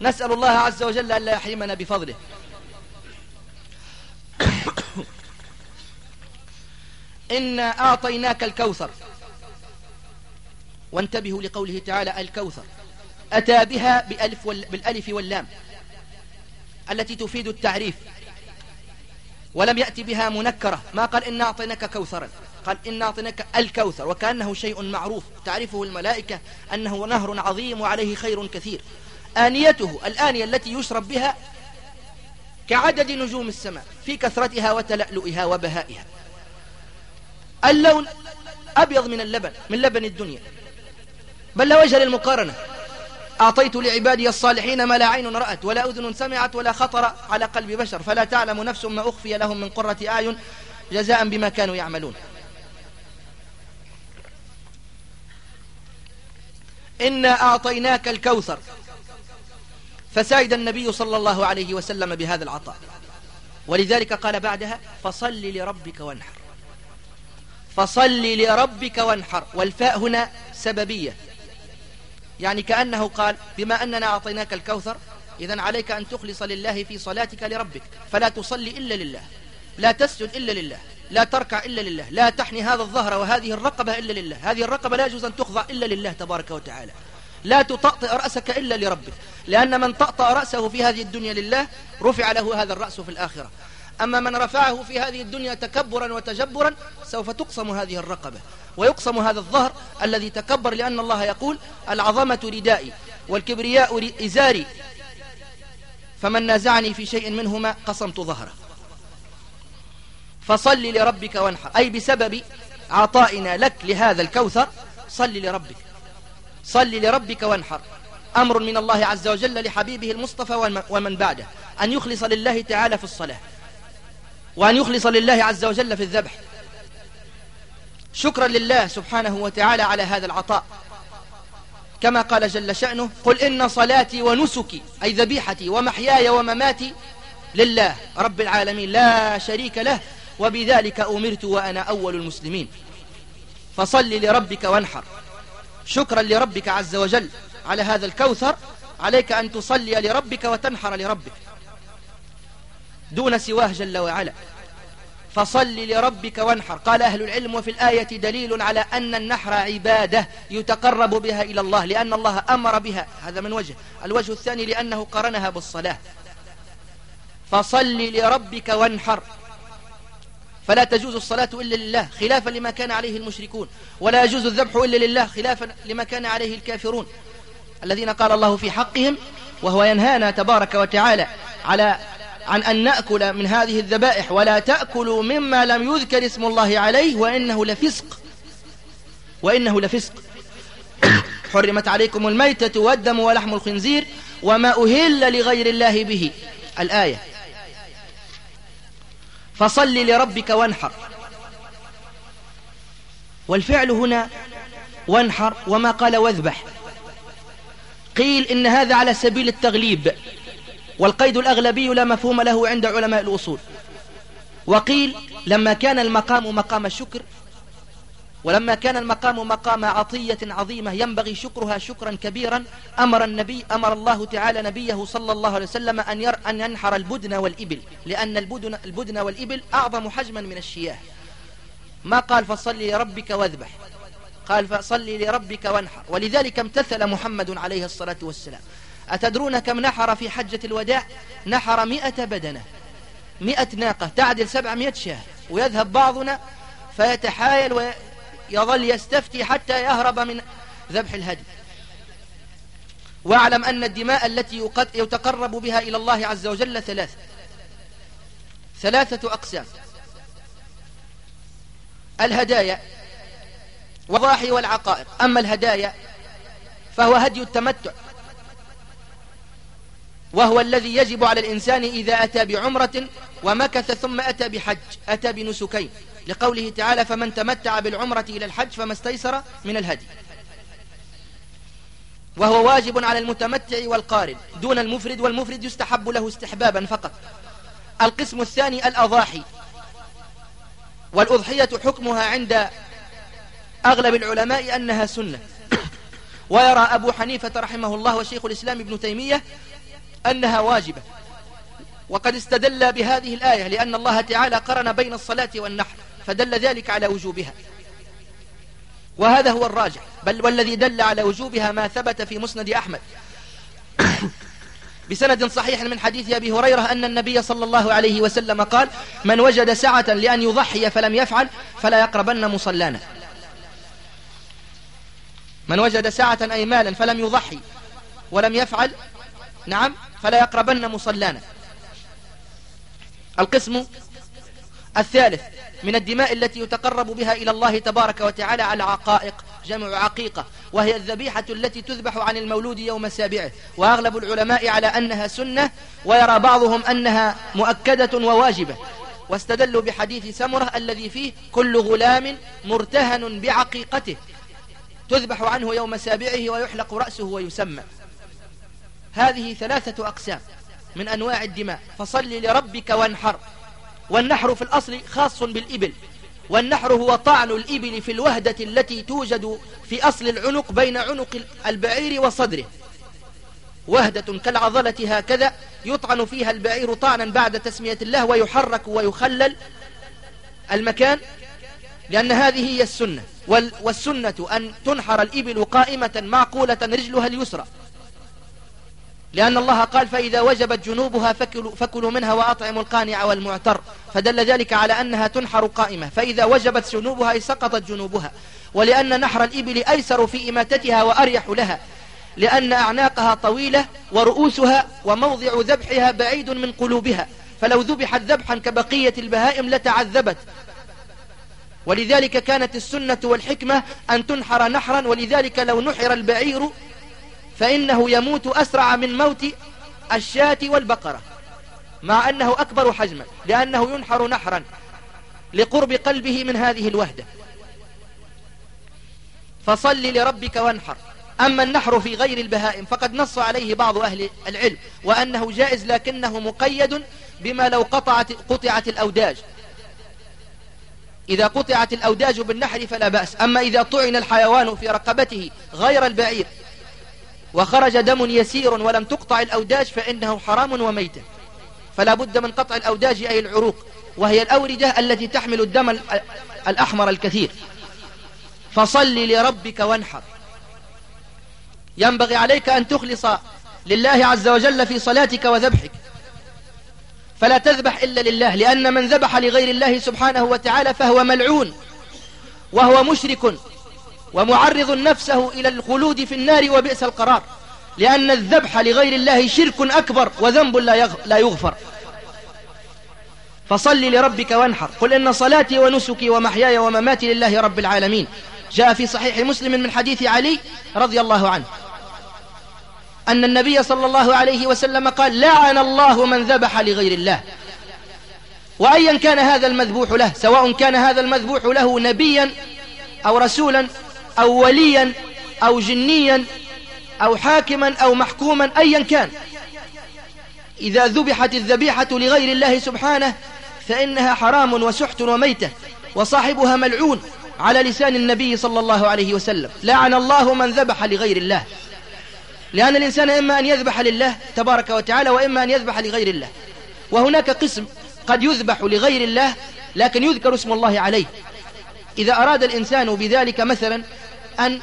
نسأل الله عز وجل أن لا يحرمنا بفضله. إنا أعطيناك الكوثر. وانتبهوا لقوله تعالى الكوثر. أتى بها بألف وال... بالألف واللام. التي تفيد التعريف. ولم يأتي بها منكرة. ما قال إنا أعطيناك كوثرا. قال إن أعطيناك الكوثر. وكأنه شيء معروف. تعرفه الملائكة أنه نهر عظيم وعليه خير كثير. آنيته الآنية التي يشرب بها كعدد نجوم السماء في كثرتها وتلألؤها وبهائها. اللون أبيض من اللبن من لبن الدنيا. بل لا وجه للمقارنة. أعطيت لعبادي الصالحين ما لا عين رأت ولا أذن سمعت ولا خطر على قلب بشر. فلا تعلم نفس ما أخفي لهم من قرة أعين جزاء بما كانوا يعملون. إنا أعطيناك الكوثر. فسايد النبي صلى الله عليه وسلم بهذا العطاء. ولذلك قال بعدها فصل لربك وانحر. فصل لربك وانحر. والفاء هنا سببية. يعني كأنه قال بما أننا أعطيناك الكوثر إذا عليك أن تخلص لله في صلاتك لربك. فلا تصلي إلا لله. لا تسجد إلا لله. لا تركع إلا لله. لا تحني هذا الظهر وهذه الرقبة إلا لله. هذه الرقبة لا يجوز أن تخضع إلا لله تبارك وتعالى. لا تطأطئ رأسك إلا لربك. لأن من طأطأ رأسه في هذه الدنيا لله رفع له هذا الرأس في الآخرة. أما من رفعه في هذه الدنيا تكبرا وتجبرا سوف تقسم هذه الرقبة. ويقسم هذا الظهر الذي تكبر لأن الله يقول العظمة ردائي والكبرياء إزاري. فمن نازعني في شيء منهما قسمت ظهره. فصل لربك وانحر. أي بسبب عطائنا لك لهذا الكوثر صل لربك. صل لربك وانحر. أمر من الله عز وجل لحبيبه المصطفى ومن بعده. أن يخلص لله تعالى في الصلاة. وأن يخلص لله عز وجل في الذبح. شكرا لله سبحانه وتعالى على هذا العطاء. كما قال جل شأنه قل إن صلاتي ونسكي أي ذبيحتي ومحياي ومماتي لله رب العالمين لا شريك له وبذلك أمرت وأنا أول المسلمين. فصل لربك وانحر. شكرا لربك عز وجل على هذا الكوثر. عليك أن تصلي لربك وتنحر لربك. دون سواه جل وعلا. فصل لربك وانحر. قال أهل العلم وفي الآية دليل على أن النحر عبادة يتقرب بها إلى الله لأن الله أمر بها. هذا من وجه. الوجه الثاني لأنه قرنها بالصلاة. فصل لربك وانحر. فلا تجوز الصلاة إلا لله خلافا لما كان عليه المشركون. ولا يجوز الذبح إلا لله خلافا لما كان عليه الكافرون. الذين قال الله في حقهم وهو ينهانا تبارك وتعالى على عن أن نأكل من هذه الذبائح ولا تأكلوا مما لم يذكر اسم الله عليه وإنه لفسق. وإنه لفسق. حرمت عليكم الميتة والدم ولحم الخنزير وما أهل لغير الله به. الآية. فصل لربك وانحر. والفعل هنا وانحر وما قال واذبح. قيل إن هذا على سبيل التغليب. والقيد الأغلبي لا مفهوم له عند علماء الأصول. وقيل لما كان المقام مقام الشكر ولما كان المقام مقام عطية عظيمة ينبغي شكرها شكرا كبيرا أمر النبي أمر الله تعالى نبيه صلى الله عليه وسلم أن, ير أن ينحر البدن والإبل لأن البدن, البدن والإبل أعظم حجما من الشياه. ما قال فصل لربك واذبح قال فصل لربك وانحر. ولذلك امتثل محمد عليه الصلاة والسلام. أتدرون كم نحر في حجة الوداع؟ نحر مئة بدنة. مئة ناقة. تعدل سبعمائة شاة. ويذهب بعضنا فيتحايل ويظل يستفتي حتى يهرب من ذبح الهدي. واعلم أن الدماء التي يتقرب بها إلى الله عز وجل ثلاثة. ثلاثة أقسام. الهدايا والضاحي والعقائق. أما الهدايا فهو هدي التمتع. وهو الذي يجب على الإنسان إذا أتى بعمرة ومكث ثم أتى بحج أتى بنسكين. لقوله تعالى فمن تمتع بالعمرة إلى الحج فما استيسر من الهدي وهو واجب على المتمتع والقارن. دون المفرد والمفرد يستحب له استحبابا فقط. القسم الثاني الأضاحي. والأضحية حكمها عند أغلب العلماء أنها سنة. ويرى أبو حنيفة رحمه الله وشيخ الإسلام ابن تيمية أنها واجبة. وقد استدل بهذه الآية لأن الله تعالى قرن بين الصلاة والنحر فدل ذلك على وجوبها. وهذا هو الراجح. بل والذي دل على وجوبها ما ثبت في مسند أحمد. بسند صحيح من حديث أبي هريرة أن النبي صلى الله عليه وسلم قال من وجد سعة لأن يضحي فلم يفعل فلا يقربن مصلانا. من وجد سعة أي مالا فلم يضحي ولم يفعل نعم فلا يقربن مصلانا. القسم الثالث من الدماء التي يتقرب بها إلى الله تبارك وتعالى على عقائق جمع عقيقة وهي الذبيحة التي تذبح عن المولود يوم سابعه. وأغلب العلماء على أنها سنة ويرى بعضهم أنها مؤكدة وواجبة. واستدلوا بحديث سمرة الذي فيه كل غلام مرتهن بعقيقته. تذبح عنه يوم سابعه ويحلق رأسه ويسمى. هذه ثلاثة أقسام من أنواع الدماء. فصل لربك وانحر. والنحر في الأصل خاص بالإبل. والنحر هو طعن الإبل في الوهدة التي توجد في أصل العنق بين عنق البعير وصدره. وهدة كالعضلة هكذا يطعن فيها البعير طعنا بعد تسمية الله ويحرك ويخلل المكان لأن هذه هي السنة. والسنة أن تنحر الإبل قائمة معقولة رجلها اليسرى. لأن الله قال فإذا وجبت جنوبها فكلوا, فكلوا منها وأطعموا القانع والمعتر. فدل ذلك على أنها تنحر قائمة. فإذا وجبت جنوبها سقطت جنوبها. ولأن نحر الإبل أيسر في إماتتها وأريح لها. لأن أعناقها طويلة ورؤوسها وموضع ذبحها بعيد من قلوبها. فلو ذبحت ذبحا كبقية البهائم لتعذبت. ولذلك كانت السنة والحكمة أن تنحر نحرا. ولذلك لو نحر البعير فإنه يموت أسرع من موت الشاة والبقرة مع أنه أكبر حجما لأنه ينحر نحرا لقرب قلبه من هذه الوهدة. فصل لربك وانحر. أما النحر في غير البهائم فقد نص عليه بعض أهل العلم وأنه جائز لكنه مقيد بما لو قطعت, قطعت الأوداج. إذا قطعت الأوداج بالنحر فلا بأس. أما إذا طعن الحيوان في رقبته غير البعير وخرج دم يسير ولم تقطع الأوداج فإنه حرام وميتة. فلا بد من قطع الأوداج أي العروق وهي الأوردة التي تحمل الدم الأحمر الكثير. فصل لربك وانحر. ينبغي عليك أن تخلص لله عز وجل في صلاتك وذبحك. فلا تذبح إلا لله لأن من ذبح لغير الله سبحانه وتعالى فهو ملعون وهو مشرك. ومعرض نفسه إلى الخلود في النار وبئس القرار. لأن الذبح لغير الله شرك أكبر وذنب لا يغفر. فصل لربك وانحر. قل إن صلاتي ونسكي ومحياي ومماتي لله رب العالمين. جاء في صحيح مسلم من حديث علي رضي الله عنه. أن النبي صلى الله عليه وسلم قال لعن الله من ذبح لغير الله. وأيا كان هذا المذبوح له سواء كان هذا المذبوح له نبيا أو رسولا أو وليا أو جنيا أو حاكما أو محكوما أيا كان. إذا ذبحت الذبيحة لغير الله سبحانه فإنها حرام وسحت وميتة وصاحبها ملعون على لسان النبي صلى الله عليه وسلم. لعن الله من ذبح لغير الله. لأن الإنسان إما أن يذبح لله تبارك وتعالى وإما أن يذبح لغير الله. وهناك قسم قد يذبح لغير الله لكن يذكر اسم الله عليه. إذا أراد الإنسان بذلك مثلا أن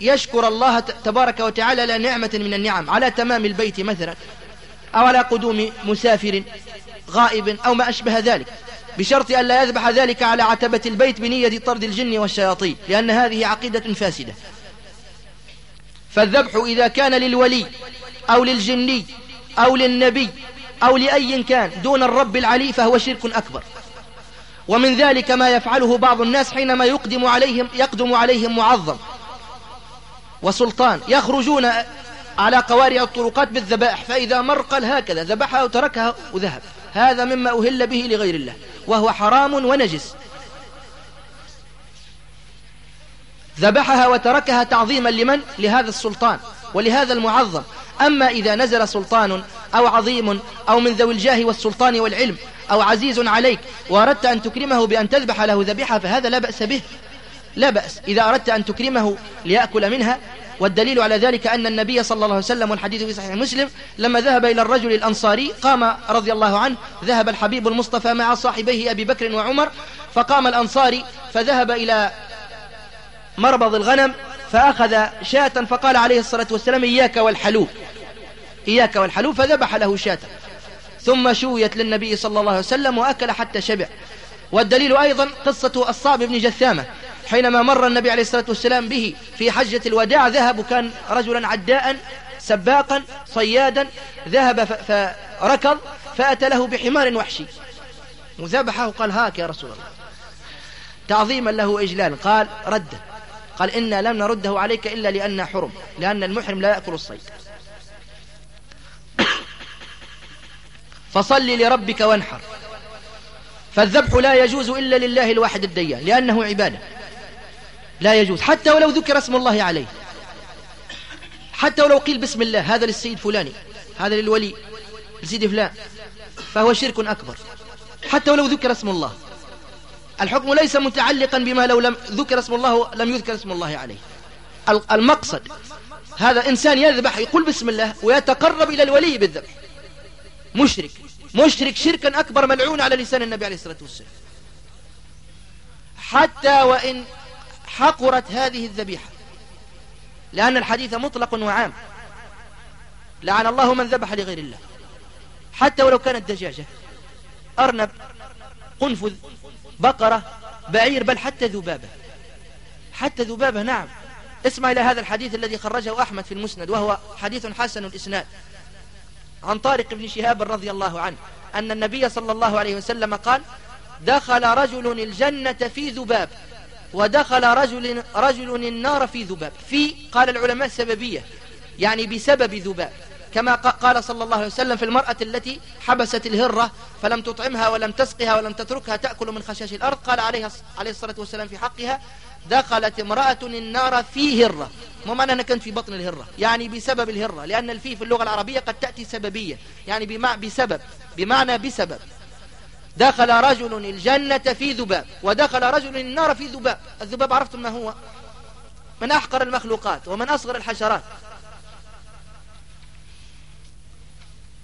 يشكر الله تبارك وتعالى لنعمة من النعم على تمام البيت مثلا أو على قدوم مسافر غائب أو ما أشبه ذلك بشرط أن لا يذبح ذلك على عتبة البيت بنية طرد الجن والشياطين لأن هذه عقيدة فاسدة. فالذبح إذا كان للولي أو للجني أو للنبي أو لأي كان دون الرب العلي فهو شرك أكبر. ومن ذلك ما يفعله بعض الناس حينما يقدم عليهم يقدم عليهم معظم. وسلطان يخرجون على قوارع الطرقات بالذبائح فإذا مر قال هكذا ذبحها وتركها وذهب. هذا مما أهل به لغير الله وهو حرام ونجس. ذبحها وتركها تعظيما لمن؟ لهذا السلطان ولهذا المعظم. أما إذا نزل سلطان أو عظيم أو من ذوي الجاه والسلطان والعلم أو عزيز عليك وأردت أن تكرمه بأن تذبح له ذبيحة فهذا لا بأس به. لا بأس. إذا أردت أن تكرمه ليأكل منها والدليل على ذلك أن النبي صلى الله عليه وسلم والحديث في صحيح مسلم لما ذهب إلى الرجل الأنصاري قام رضي الله عنه ذهب الحبيب المصطفى مع صاحبيه أبي بكر وعمر فقام الأنصاري فذهب إلى مربض الغنم فأخذ شاة فقال عليه الصلاة والسلام إياك والحلوب إياك والحلوب فذبح له شاة. ثم شويت للنبي صلى الله عليه وسلم وأكل حتى شبع. والدليل أيضا قصة الصعب بن جثامة. حينما مر النبي عليه الصلاة والسلام به في حجة الوداع ذهب كان رجلا عداء سباقا صيادا ذهب فركض فأتى له بحمار وحشي. وذبحه قال هاك يا رسول الله. تعظيما له إجلال قال رده قال إنا لم نرده عليك إلا لأننا حرم لأن المحرم لا يأكل الصيد. فصل لربك وانحر. فالذبح لا يجوز إلا لله الواحد الديان لأنه عبادة. لا يجوز حتى ولو ذكر اسم الله عليه. حتى ولو قيل بسم الله هذا للسيد فلاني هذا للولي لسيد فلان فهو شرك أكبر. حتى ولو ذكر اسم الله. الحكم ليس متعلقا بما لو لم ذكر اسم الله لم يذكر اسم الله عليه. المقصد هذا إنسان يذبح يقول بسم الله ويتقرب إلى الولي بالذبح. مشرك مشرك شركا أكبر ملعون على لسان النبي عليه الصلاة والسلام. حتى وإن حقرت هذه الذبيحة. لأن الحديث مطلق وعام. لعن الله من ذبح لغير الله. حتى ولو كانت دجاجة. أرنب قنفذ بقرة بعير بل حتى ذبابة. حتى ذبابة نعم. اسمع إلى هذا الحديث الذي خرجه أحمد في المسند وهو حديث حسن الإسناد. عن طارق بن شهاب رضي الله عنه أن النبي صلى الله عليه وسلم قال دخل رجل الجنة في ذباب. ودخل رجل, رجل النار في ذباب في قال العلماء سببية يعني بسبب ذباب كما قال صلى الله عليه وسلم في المرأة التي حبست الهرة فلم تطعمها ولم تسقها ولم تتركها تأكل من خشاش الأرض قال عليه الصلاة والسلام في حقها دخلت امرأة النار في هرة. ما معنى أنها كانت في بطن الهرة؟ يعني بسبب الهرة لأن الفي في اللغة العربية قد تأتي سببية يعني بسبب بمعنى بسبب. دخل رجل الجنة في ذباب ودخل رجل النار في ذباب. الذباب عرفتم ما هو؟ من أحقر المخلوقات ومن أصغر الحشرات.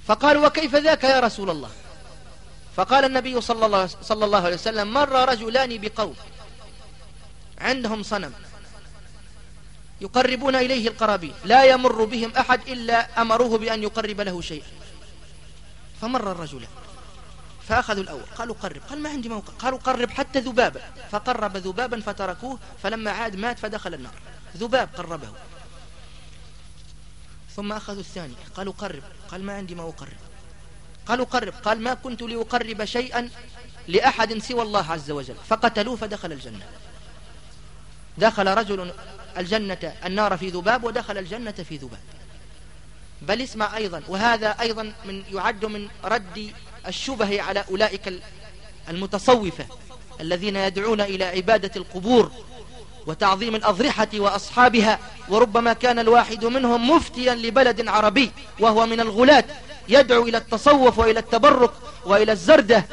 فقالوا وكيف ذاك يا رسول الله؟ فقال النبي صلى الله, صلى الله عليه وسلم مر رجلان بقوم عندهم صنم يقربون إليه القرابين لا يمر بهم أحد إلا أمروه بأن يقرب له شيئا. فمر الرجلان. فأخذوا الأول. قالوا قرب. قال ما عندي موقع. قالوا قرب حتى ذبابا فقرب ذبابا فتركوه. فلما عاد مات فدخل النار. ذباب قربه. ثم أخذوا الثاني. قالوا قرب. قال ما عندي ما أقرب. قالوا قرب. قال ما كنت لأقرب شيئا لأحد سوى الله عز وجل. فقتلوه فدخل الجنة. دخل رجل الجنة النار في ذباب ودخل الجنة في ذباب. بل اسمع أيضا. وهذا أيضا من يعد من رد الشبه على أولئك المتصوفة الذين يدعون إلى عبادة القبور وتعظيم الأضرحة وأصحابها وربما كان الواحد منهم مفتيا لبلد عربي وهو من الغلاة يدعو إلى التصوف وإلى التبرك وإلى الزردة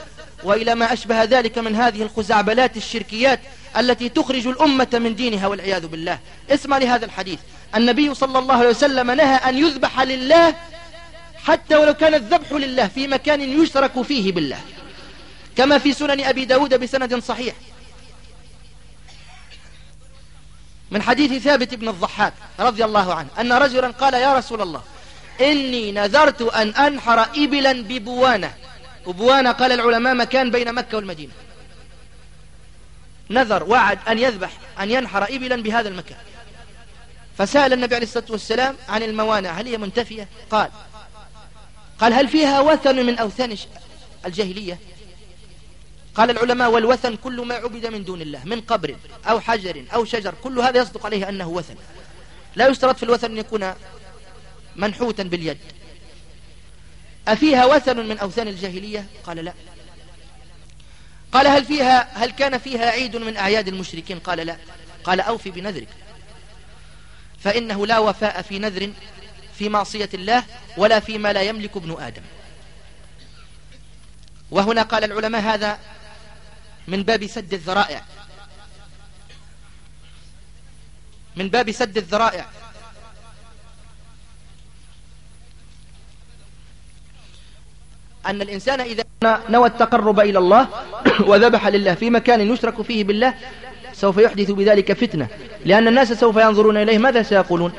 وإلى ما أشبه ذلك من هذه الخزعبلات الشركيات التي تخرج الأمة من دينها والعياذ بالله. اسمع لهذا الحديث. النبي صلى الله عليه وسلم نهى أن يذبح لله حتى ولو كان الذبح لله في مكان يشرك فيه بالله. كما في سنن أبي داود بسند صحيح. من حديث ثابت بن الضحاك رضي الله عنه أن رجلا قال يا رسول الله إني نذرت أن أنحر إبلا ببوانة. وبوانة قال العلماء مكان بين مكة والمدينة. نذر وعد أن يذبح أن ينحر إبلا بهذا المكان. فسأل النبي عليه الصلاة والسلام عن الموانع هل هي منتفية؟ قال قال هل فيها وثن من أوثان الجاهلية؟ قال العلماء والوثن كل ما عبد من دون الله من قبر أو حجر أو شجر كل هذا يصدق عليه أنه وثن. لا يشترط في الوثن أن يكون منحوتا باليد. أفيها وثن من أوثان الجاهلية؟ قال لا. قال هل فيها هل كان فيها عيد من أعياد المشركين؟ قال لا. قال أوفي بنذرك. فإنه لا وفاء في نذر في معصية الله ولا فيما لا يملك ابن آدم. وهنا قال العلماء هذا من باب سد الذرائع. من باب سد الذرائع. أن الإنسان إذا نوى التقرب إلى الله وذبح لله في مكان يشرك فيه بالله سوف يحدث بذلك فتنة. لأن الناس سوف ينظرون إليه ماذا سيقولون؟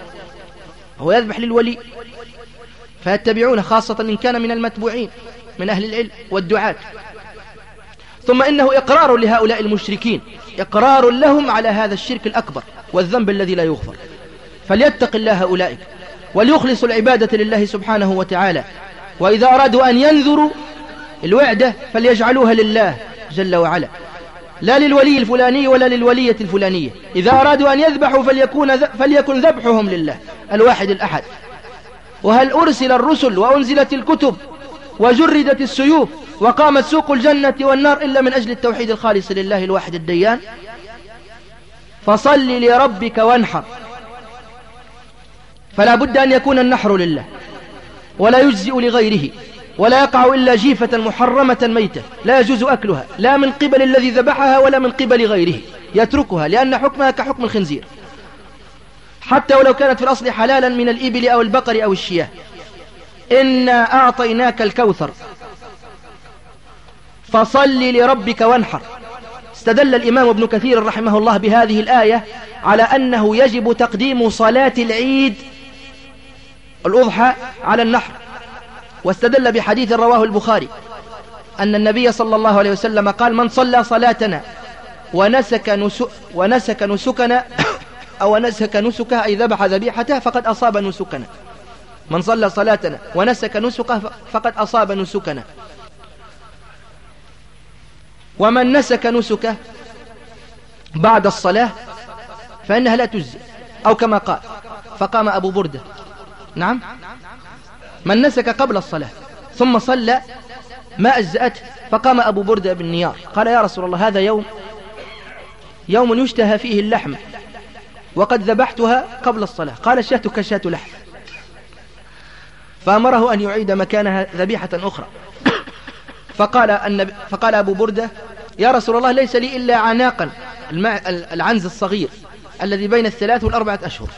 هو يذبح للولي. فيتبعون خاصة إن كان من المتبوعين من أهل العلم والدعاة. ثم إنه إقرار لهؤلاء المشركين إقرار لهم على هذا الشرك الأكبر والذنب الذي لا يغفر. فليتق الله أولئك وليخلصوا العبادة لله سبحانه وتعالى. وإذا أرادوا أن ينذروا الوعدة فليجعلوها لله جل وعلا. لا للولي الفلاني ولا للولية الفلانية. إذا أرادوا أن يذبحوا فليكون, فليكن ذبحهم لله. الواحد الأحد. وهل أرسل الرسل وأنزلت الكتب وجردت السيوف وقامت سوق الجنة والنار إلا من أجل التوحيد الخالص لله الواحد الديان؟ فصل لربك وانحر. فلا بد أن يكون النحر لله. ولا يجزئ لغيره. ولا يقع إلا جيفة محرمة ميتة. لا يجوز أكلها. لا من قبل الذي ذبحها ولا من قبل غيره. يتركها لأن حكمها كحكم الخنزير. حتى ولو كانت في الأصل حلالا من الإبل أو البقر أو الشياه. إنا أعطيناك الكوثر. فصل لربك وانحر. استدل الإمام ابن كثير رحمه الله بهذه الآية على أنه يجب تقديم صلاة العيد الأضحى على النحر. واستدل بحديث رواه البخاري أن النبي صلى الله عليه وسلم قال من صلى صلاتنا ونسك, نسك ونسك نسكنا أو نسك نسكه أي ذبح ذبيحته فقد أصاب نسكنا. من صلى صلاتنا ونسك نسكه فقد أصاب نسكنا. ومن نسك نسكه بعد الصلاة فإنها لا تجزي أو كما قال فقام أبو بردة. نعم؟ من نسك قبل الصلاة ثم صلى ما أجزأته فقام أبو بردة بالنيار قال يا رسول الله هذا يوم يوم يشتهى فيه اللحم وقد ذبحتها قبل الصلاة. قال الشاة كشاة لحم. فأمره أن يعيد مكانها ذبيحة أخرى. فقال, النبي فقال أبو بردة يا رسول الله ليس لي إلا عناقا العنز الصغير الذي بين الثلاث والأربعة أشهر.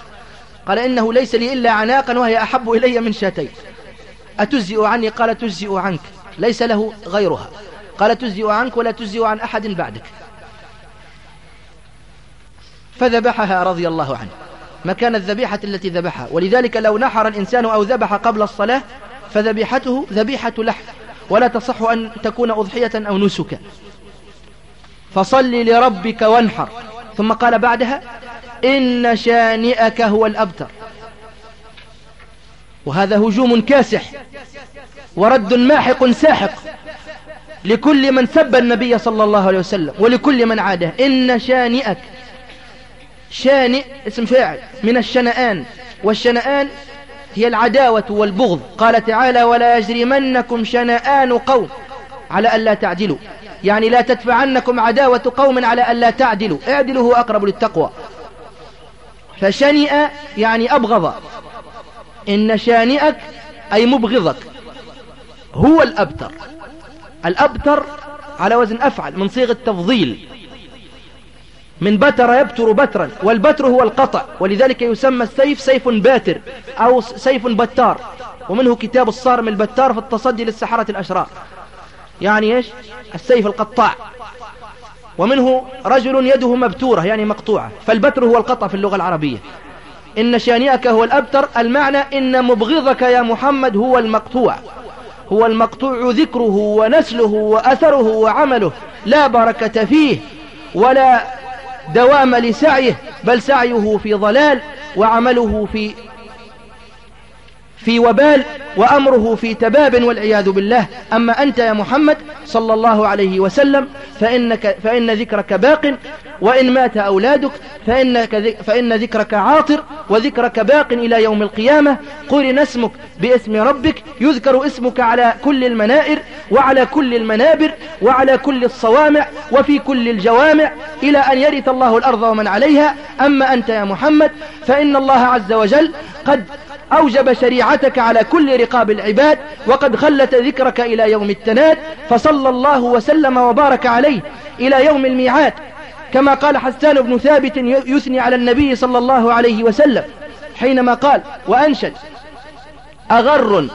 قال إنه ليس لي إلا عناقا وهي أحب إلي من شاتين. أتجزئ عني؟ قال تجزئ عنك. ليس له غيرها. قال تجزئ عنك ولا تجزئ عن أحد بعدك. فذبحها رضي الله عنه. مكان الذبيحة التي ذبحها. ولذلك لو نحر الإنسان أو ذبح قبل الصلاة فذبيحته ذبيحة لحم. ولا تصح أن تكون أضحية أو نسكا فصل لربك وانحر. ثم قال بعدها إن شانئك هو الأبتر. وهذا هجوم كاسح ورد ماحق ساحق لكل من سب النبي صلى الله عليه وسلم ولكل من عاده. إن شانئك شانئ اسم فاعل من الشنآن. والشنآن هي العداوة والبغض. قال تعالى ولا يجرمنكم شنآن قوم على ألا تعدلوا. يعني لا تدفعنكم عداوة قوم على ألا تعدلوا. اعدلوا هو أقرب للتقوى. فشنئ يعني أبغض. إن شانئك أي مبغضك هو الأبتر. الأبتر على وزن أفعل من صيغ التفضيل. من بتر يبتر بترا والبتر هو القطع ولذلك يسمى السيف سيف باتر أو سيف بتار. ومنه كتاب الصارم البتار في التصدي للسحرة الأشرار يعني إيش؟ السيف القطاع. ومنه رجل يده مبتورة يعني مقطوعة. فالبتر هو القطع في اللغة العربية. إن شانئك هو الأبتر. المعنى إن مبغضك يا محمد هو المقطوع. هو المقطوع ذكره ونسله وأثره وعمله. لا بركة فيه ولا دوام لسعيه بل سعيه في ضلال وعمله في في وبال وأمره في تباب والعياذ بالله. أما أنت يا محمد صلى الله عليه وسلم فإنك فإن ذكرك باق. وإن مات أولادك فإنك فإن ذكرك عاطر وذكرك باق إلى يوم القيامة. قرن اسمك باسم ربك يذكر اسمك على كل المنائر وعلى كل المنابر وعلى كل الصوامع وفي كل الجوامع إلى أن يرث الله الأرض ومن عليها. أما أنت يا محمد فإن الله عز وجل قد أوجب شريعتك على كل رقاب العباد وقد خلت ذكرك إلى يوم التناد. فصلى الله وسلم وبارك عليه. إلى يوم الميعاد. كما قال حسان بن ثابت يثني على النبي صلى الله عليه وسلم حينما قال وأنشد أغر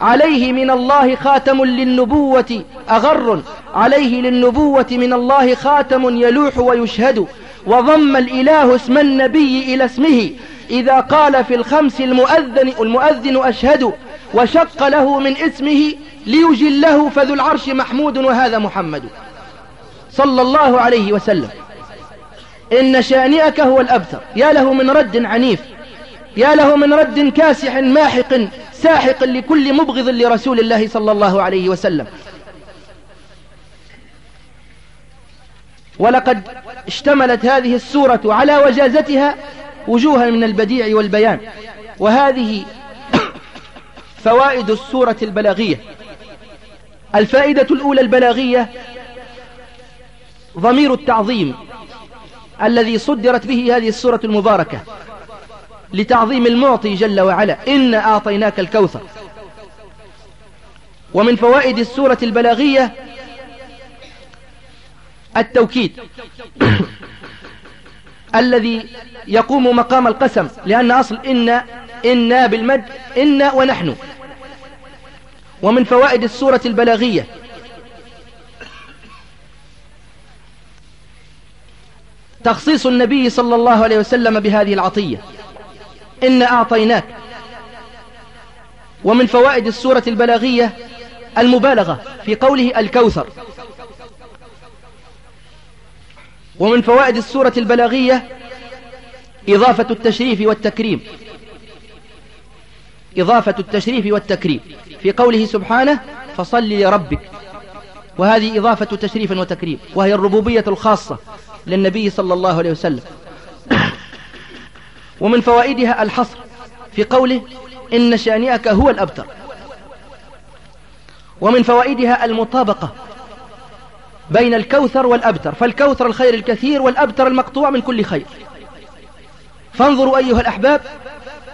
عليه من الله خاتم للنبوة أغر عليه للنبوة من الله خاتم يلوح ويشهد وضم الإله اسم النبي إلى اسمه إذا قال في الخمس المؤذن, المؤذن أشهد وشق له من اسمه ليجله فذو العرش محمود وهذا محمد. صلى الله عليه وسلم. إن شانئك هو الأبتر. يا له من رد عنيف. يا له من رد كاسح ماحق ساحق لكل مبغض لرسول الله صلى الله عليه وسلم. ولقد اشتملت هذه السورة على وجازتها وجوها من البديع والبيان. وهذه فوائد السورة البلاغية. الفائدة الأولى البلاغية ضمير التعظيم. الذي صدرت به هذه السورة المباركة لتعظيم المعطي جل وعلا. إنا أعطيناك الكوثر. ومن فوائد السورة البلاغية التوكيد. الذي يقوم مقام القسم. لأن أصل إن إنا بالمد إنا ونحن. ومن فوائد السورة البلاغية تخصيص النبي صلى الله عليه وسلم بهذه العطية. إن أعطيناك. ومن فوائد السورة البلاغية المبالغة في قوله الكوثر. ومن فوائد السورة البلاغية إضافة التشريف والتكريم. إضافة التشريف والتكريم. في قوله سبحانه فصل لربك. وهذه إضافة تشريف وتكريم. وهي الربوبية الخاصة. للنبي صلى الله عليه وسلم. ومن فوائدها الحصر في قوله إن شانئك هو الأبتر. ومن فوائدها المطابقة بين الكوثر والأبتر فالكوثر الخير الكثير والأبتر المقطوع من كل خير. فانظروا أيها الأحباب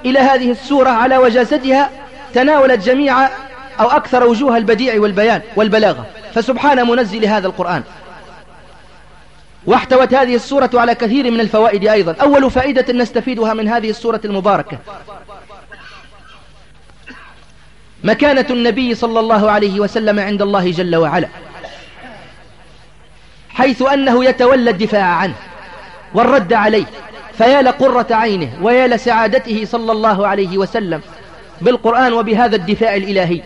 إلى هذه السورة على وجاستها تناولت جميع أو أكثر وجوه البديع والبيان والبلاغة. فسبحان منزل هذا القرآن. واحتوت هذه السورة على كثير من الفوائد أيضا. أول فائدة نستفيدها من هذه السورة المباركة. مكانة النبي صلى الله عليه وسلم عند الله جل وعلا. حيث أنه يتولى الدفاع عنه والرد عليه. فيا لقرة عينه ويا لسعادته صلى الله عليه وسلم بالقرآن وبهذا الدفاع الإلهي.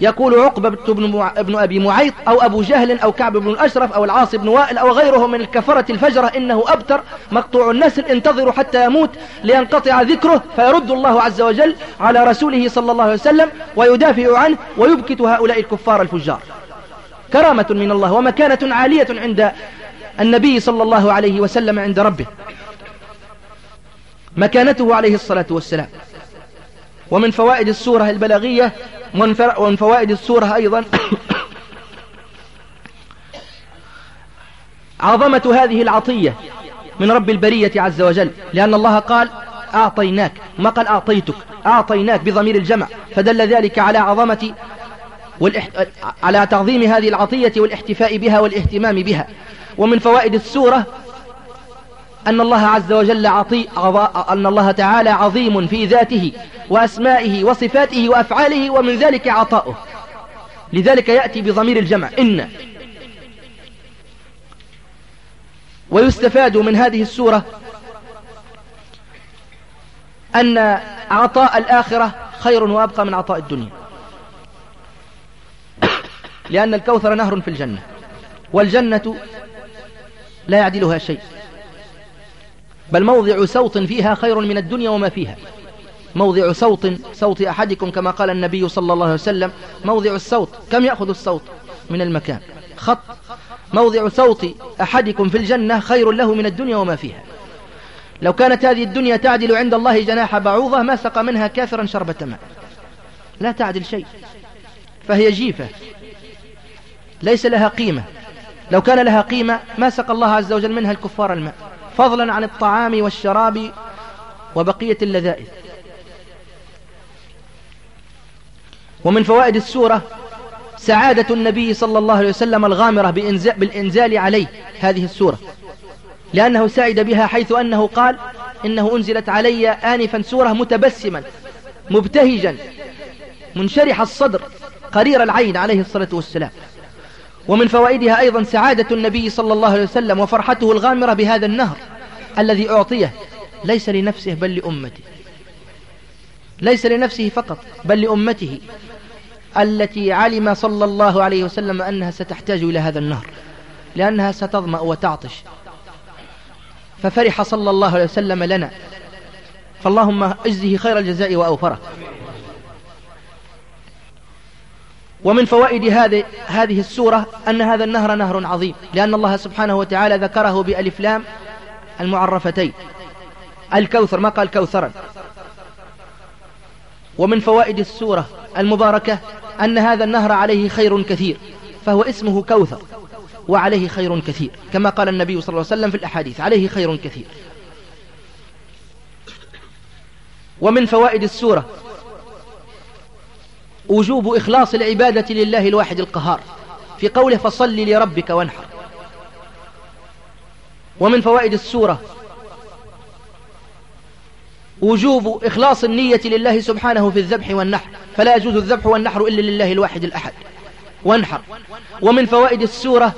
يقول عقبة بن أبي معيط أو أبو جهل أو كعب بن الأشرف أو العاص بن وائل أو غيره من الكفرة الفجرة إنه أبتر مقطوع النسل انتظروا حتى يموت لينقطع ذكره فيرد الله عز وجل على رسوله صلى الله عليه وسلم ويدافع عنه ويبكت هؤلاء الكفار الفجار. كرامة من الله ومكانة عالية عند النبي صلى الله عليه وسلم عند ربه. مكانته عليه الصلاة والسلام. ومن فوائد السورة البلاغية ومن فوائد السورة أيضا عظمة هذه العطية من رب البرية عز وجل لأن الله قال أعطيناك ما قال أعطيتك؟ أعطيناك بضمير الجمع فدل ذلك على عظمة والاحت... على تعظيم هذه العطية والاحتفاء بها والاهتمام بها. ومن فوائد السورة أن الله عز وجل عطي أن الله تعالى عظيم في ذاته وأسمائه وصفاته وأفعاله ومن ذلك عطاؤه. لذلك يأتي بضمير الجمع. إن. ويستفاد من هذه السورة أن عطاء الآخرة خير وأبقى من عطاء الدنيا. لأن الكوثر نهر في الجنة والجنة لا يعدلها شيء بل موضع صوت فيها خير من الدنيا وما فيها. موضع صوت صوت أحدكم كما قال النبي صلى الله عليه وسلم موضع الصوت كم يأخذ الصوت من المكان؟ خط. موضع صوت أحدكم في الجنة خير له من الدنيا وما فيها. لو كانت هذه الدنيا تعدل عند الله جناح بعوضة ما سقى منها كافرا شربة ماء. لا تعدل شيء. فهي جيفة. ليس لها قيمة. لو كان لها قيمة ما سقى الله عز وجل منها الكفار الماء. فضلا عن الطعام والشراب وبقية اللذائذ. ومن فوائد السورة سعادة النبي صلى الله عليه وسلم الغامرة بالإنزال عليه هذه السورة. لأنه سعد بها حيث أنه قال إنه أنزلت علي آنفا سورة متبسما مبتهجا منشرح الصدر قرير العين عليه الصلاة والسلام. ومن فوائدها أيضا سعادة النبي صلى الله عليه وسلم وفرحته الغامرة بهذا النهر الذي أعطيه. ليس لنفسه بل لأمته. ليس لنفسه فقط بل لأمته. التي علم صلى الله عليه وسلم أنها ستحتاج إلى هذا النهر لأنها ستظمأ وتعطش. ففرح صلى الله عليه وسلم لنا. فاللهم اجزه خير الجزاء وأوفره. ومن فوائد هذه هذه السورة أن هذا النهر نهر عظيم لأن الله سبحانه وتعالى ذكره بألف لام المعرفتين. الكوثر ما قال كوثرا؟ ومن فوائد السورة المباركة أن هذا النهر عليه خير كثير فهو اسمه كوثر وعليه خير كثير كما قال النبي صلى الله عليه وسلم في الأحاديث عليه خير كثير. ومن فوائد السورة وجوب إخلاص العبادة لله الواحد القهار في قوله فصل لربك وانحر. ومن فوائد السورة وجوب إخلاص النية لله سبحانه في الذبح والنحر فلا يجوز الذبح والنحر إلا لله الواحد الأحد. وانحر. ومن فوائد السورة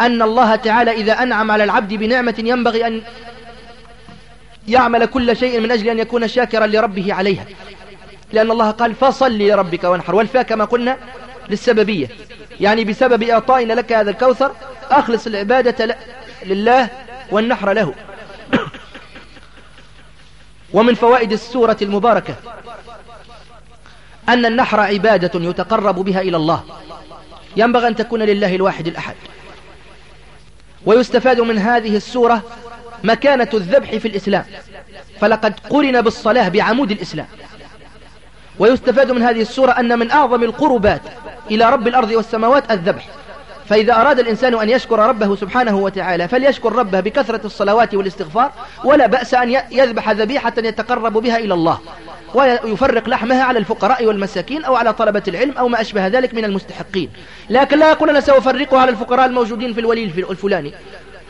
أن الله تعالى إذا أنعم على العبد بنعمة ينبغي أن يعمل كل شيء من أجل أن يكون شاكرا لربه عليها. لأن الله قال فصل لربك وانحر والفاء كما قلنا للسببية. يعني بسبب إعطائنا لك هذا الكوثر أخلص العبادة لله والنحر له. ومن فوائد السورة المباركة أن النحر عبادة يتقرب بها إلى الله. ينبغي أن تكون لله الواحد الأحد. ويستفاد من هذه السورة مكانة الذبح في الإسلام. فلقد قرن بالصلاة بعمود الإسلام. ويستفاد من هذه السورة أن من أعظم القربات إلى رب الأرض والسماوات الذبح. فإذا أراد الإنسان أن يشكر ربه سبحانه وتعالى فليشكر ربه بكثرة الصلوات والاستغفار ولا بأس أن يذبح ذبيحة يتقرب بها إلى الله ويفرق لحمها على الفقراء والمساكين أو على طلبة العلم أو ما أشبه ذلك من المستحقين. لكن لا يقول أنا سأفرقها على الفقراء الموجودين في الولي الفلاني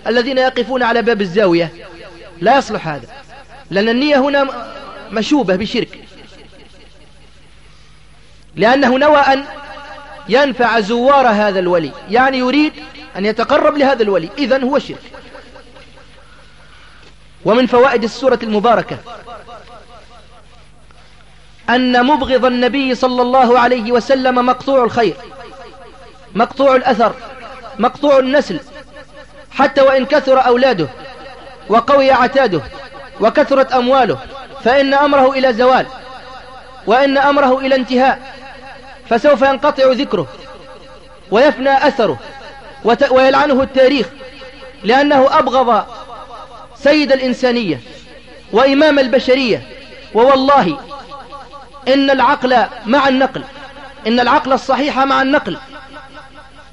الذين يقفون على باب الزاوية. لا يصلح هذا لأن النية هنا مشوبة بشرك. لأنه نوى أن ينفع زوار هذا الولي. يعني يريد أن يتقرب لهذا الولي. إذن هو شرك. ومن فوائد السورة المباركة أن مبغض النبي صلى الله عليه وسلم مقطوع الخير مقطوع الأثر مقطوع النسل حتى وإن كثر أولاده وقوي عتاده وكثرت أمواله فإن أمره إلى زوال وإن أمره إلى انتهاء. فسوف ينقطع ذكره ويفنى أثره ويلعنه التاريخ لأنه أبغض سيد الإنسانية وإمام البشرية ووالله إن العقل مع النقل إن العقل الصحيح مع النقل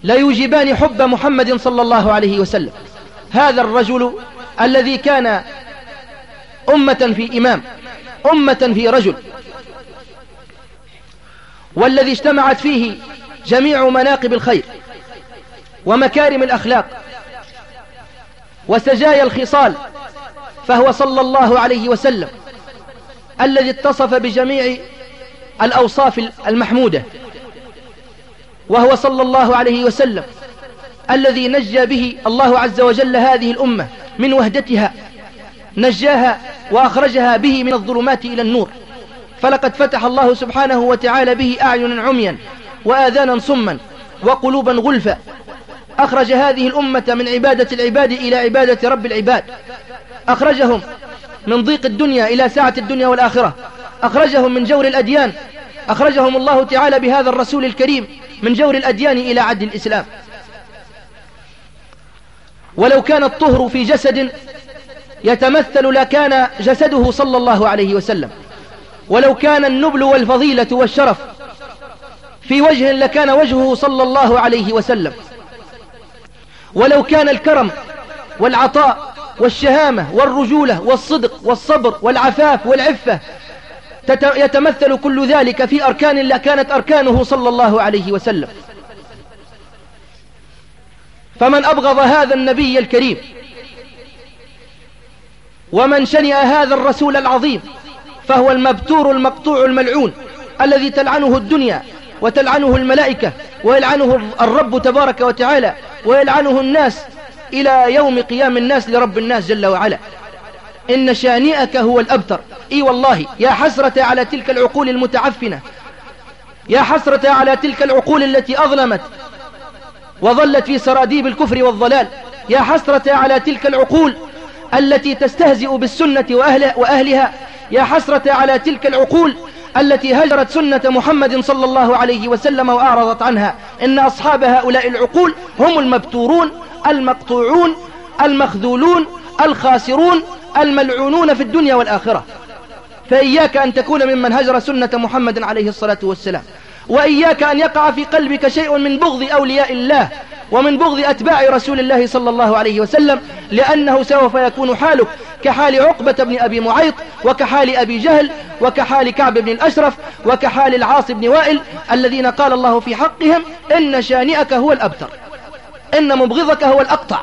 لا يوجبان حب محمد صلى الله عليه وسلم. هذا الرجل الذي كان أمة في إمام أمة في رجل والذي اجتمعت فيه جميع مناقب الخير ومكارم الأخلاق وسجايا الخصال فهو صلى الله عليه وسلم الذي اتصف بجميع الأوصاف المحمودة وهو صلى الله عليه وسلم الذي نجى به الله عز وجل هذه الأمة من وهدتها نجاها وأخرجها به من الظلمات إلى النور. فلقد فتح الله سبحانه وتعالى به أعينا عميا وآذانا صما وقلوبا غلفا. أخرج هذه الأمة من عبادة العباد إلى عبادة رب العباد. أخرجهم من ضيق الدنيا إلى ساعة الدنيا والآخرة. أخرجهم من جور الأديان. أخرجهم الله تعالى بهذا الرسول الكريم من جور الأديان إلى عدل الإسلام. ولو كان الطهر في جسد يتمثل لكان جسده صلى الله عليه وسلم. ولو كان النبل والفضيلة والشرف في وجه لكان وجهه صلى الله عليه وسلم. ولو كان الكرم والعطاء والشهامة والرجولة والصدق والصبر والعفاف والعفة يتمثل كل ذلك في أركان لا كانت أركانه صلى الله عليه وسلم. فمن أبغض هذا النبي الكريم ومن شنئ هذا الرسول العظيم فهو المبتور المقطوع الملعون الذي تلعنه الدنيا وتلعنه الملائكة ويلعنه الرب تبارك وتعالى ويلعنه الناس إلى يوم قيام الناس لرب الناس جل وعلا. إن شانئك هو الأبتر. إي والله يا حسرة على تلك العقول المتعفنة. يا حسرة على تلك العقول التي أظلمت وظلت في سراديب الكفر والضلال. يا حسرة على تلك العقول التي تستهزئ بالسنة وأهلها يا حسرة على تلك العقول التي هجرت سنة محمد صلى الله عليه وسلم وأعرضت عنها. إن أصحاب هؤلاء العقول هم المبتورون المقطوعون المخذولون الخاسرون الملعونون في الدنيا والآخرة. فإياك أن تكون ممن هجر سنة محمد عليه الصلاة والسلام. وإياك أن يقع في قلبك شيء من بغض أولياء الله ومن بغض أتباع رسول الله صلى الله عليه وسلم لأنه سوف يكون حالك كحال عقبة بن أبي معيط وكحال أبي جهل وكحال كعب بن الأشرف وكحال العاص بن وائل الذين قال الله في حقهم إن شانئك هو الأبتر إن مبغضك هو الأقطع.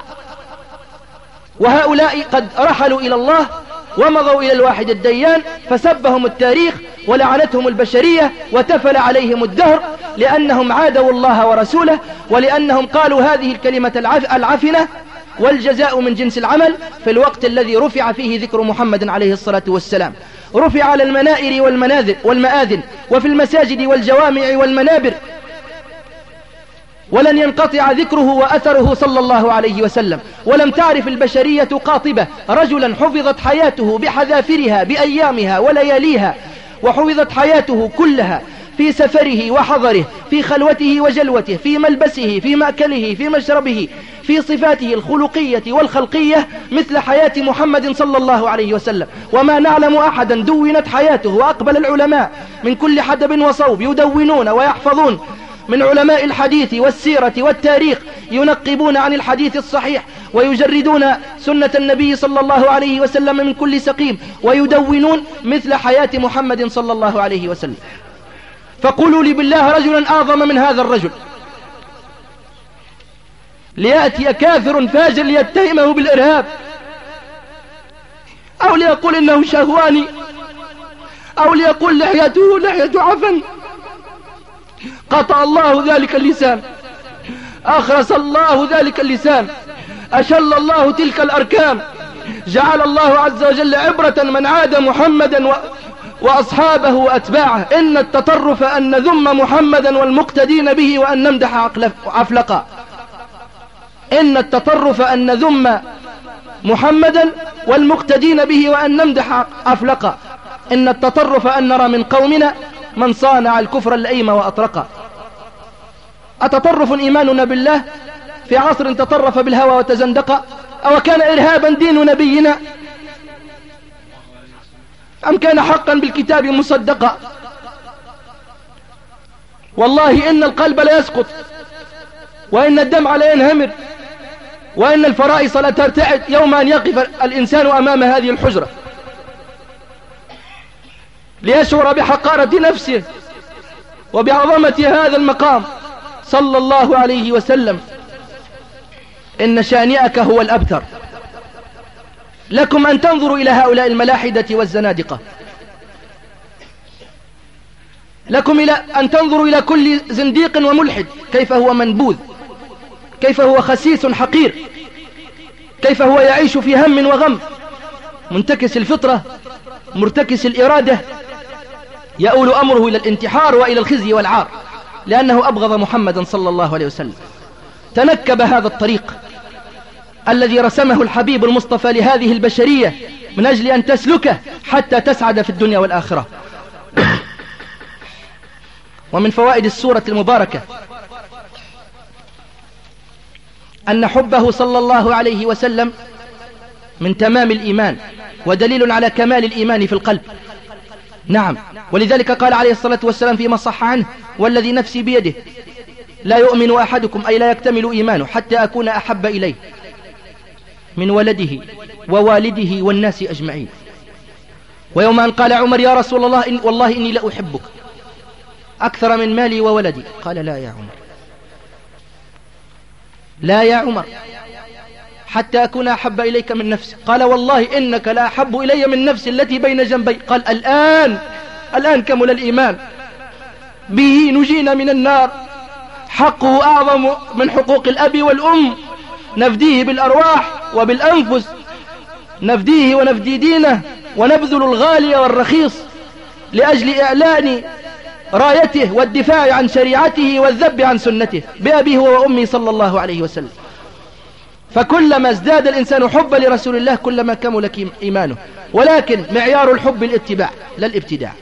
وهؤلاء قد رحلوا إلى الله ومضوا إلى الواحد الديان فسبهم التاريخ ولعنتهم البشرية وتفل عليهم الدهر لأنهم عادوا الله ورسوله ولأنهم قالوا هذه الكلمة العفنة والجزاء من جنس العمل في الوقت الذي رفع فيه ذكر محمد عليه الصلاة والسلام. رفع على المنائر والمناذر والمآذن وفي المساجد والجوامع والمنابر. ولن ينقطع ذكره وأثره صلى الله عليه وسلم. ولم تعرف البشرية قاطبة. رجلا حفظت حياته بحذافرها بأيامها ولياليها. وحفظت حياته كلها. في سفره وحضره في خلوته وجلوته في ملبسه في مأكله في مشربه في صفاته الخلقية والخلقية مثل حياة محمد صلى الله عليه وسلم. وما نعلم أحدا دونت حياته وأقبل العلماء من كل حدب وصوب يدونون ويحفظون. من علماء الحديث والسيرة والتاريخ ينقبون عن الحديث الصحيح ويجردون سنة النبي صلى الله عليه وسلم من كل سقيم ويدونون مثل حياة محمد صلى الله عليه وسلم. فقولوا لي بالله رجلا أعظم من هذا الرجل. ليأتي كافر فاجر ليتهمه بالإرهاب. أو ليقول إنه شهواني. أو ليقول لحيته لحية عفن. قطع الله ذلك اللسان. أخرس الله ذلك اللسان. أشل الله تلك الأركان. جعل الله عز وجل عبرة من عاد محمدا وأصحابه وأتباعه. إن التطرف أن نذم محمدا والمقتدين به وأن نمدح عفلقا. إن التطرف أن نذم محمدا والمقتدين به وأن نمدح عفلقا. إن التطرف أن نرى من قومنا من صانع الكفر اللئيم وأطرقا. أتطرف إيماننا بالله؟ في عصر تطرف بالهوى وتزندق أو كان إرهابا دين نبينا؟ أم كان حقا بالكتاب مصدقا؟ والله إن القلب لا يسقط وإن الدمع لا ينهمر وإن الفرائص لا ترتعد يوم أن يقف الإنسان أمام هذه الحجرة. ليشعر بحقارة نفسه وبعظمة هذا المقام صلى الله عليه وسلم. إن شانئك هو الأبتر. لكم أن تنظروا إلى هؤلاء الملاحدة والزنادقة. لكم إلى أن تنظروا إلى كل زنديق وملحد. كيف هو منبوذ؟ كيف هو خسيس حقير؟ كيف هو يعيش في هم وغم؟ منتكس الفطرة مرتكس الإرادة. يؤول أمره إلى الانتحار وإلى الخزي والعار لأنه أبغض محمدا صلى الله عليه وسلم. تنكب هذا الطريق. الذي رسمه الحبيب المصطفى لهذه البشرية من أجل أن تسلكه حتى تسعد في الدنيا والآخرة. ومن فوائد السورة المباركة أن حبه صلى الله عليه وسلم من تمام الإيمان ودليل على كمال الإيمان في القلب. نعم. ولذلك قال عليه الصلاة والسلام فيما صح عنه والذي نفسي بيده لا يؤمن أحدكم أي لا يكتمل إيمانه حتى أكون أحب إليه. من ولده ووالده والناس أجمعين. ويوم أن قال عمر يا رسول الله إن والله إني لأحبك أكثر من مالي وولدي. قال لا يا عمر لا يا عمر حتى أكون أحب إليك من نفسي. قال والله إنك لا أحب إلي من نفسي التي بين جنبي. قال الآن الآن كمل الإيمان. به نجينا من النار. حقه أعظم من حقوق الأب والأم. نفديه بالأرواح. وبالأنفس نفديه ونفدي دينه ونبذل الغالي والرخيص لأجل إعلان رايته والدفاع عن شريعته والذب عن سنته بأبيه وأمي صلى الله عليه وسلم. فكلما ازداد الإنسان حبا لرسول الله كلما كمل إيمانه. ولكن معيار الحب الاتباع لا الابتداع.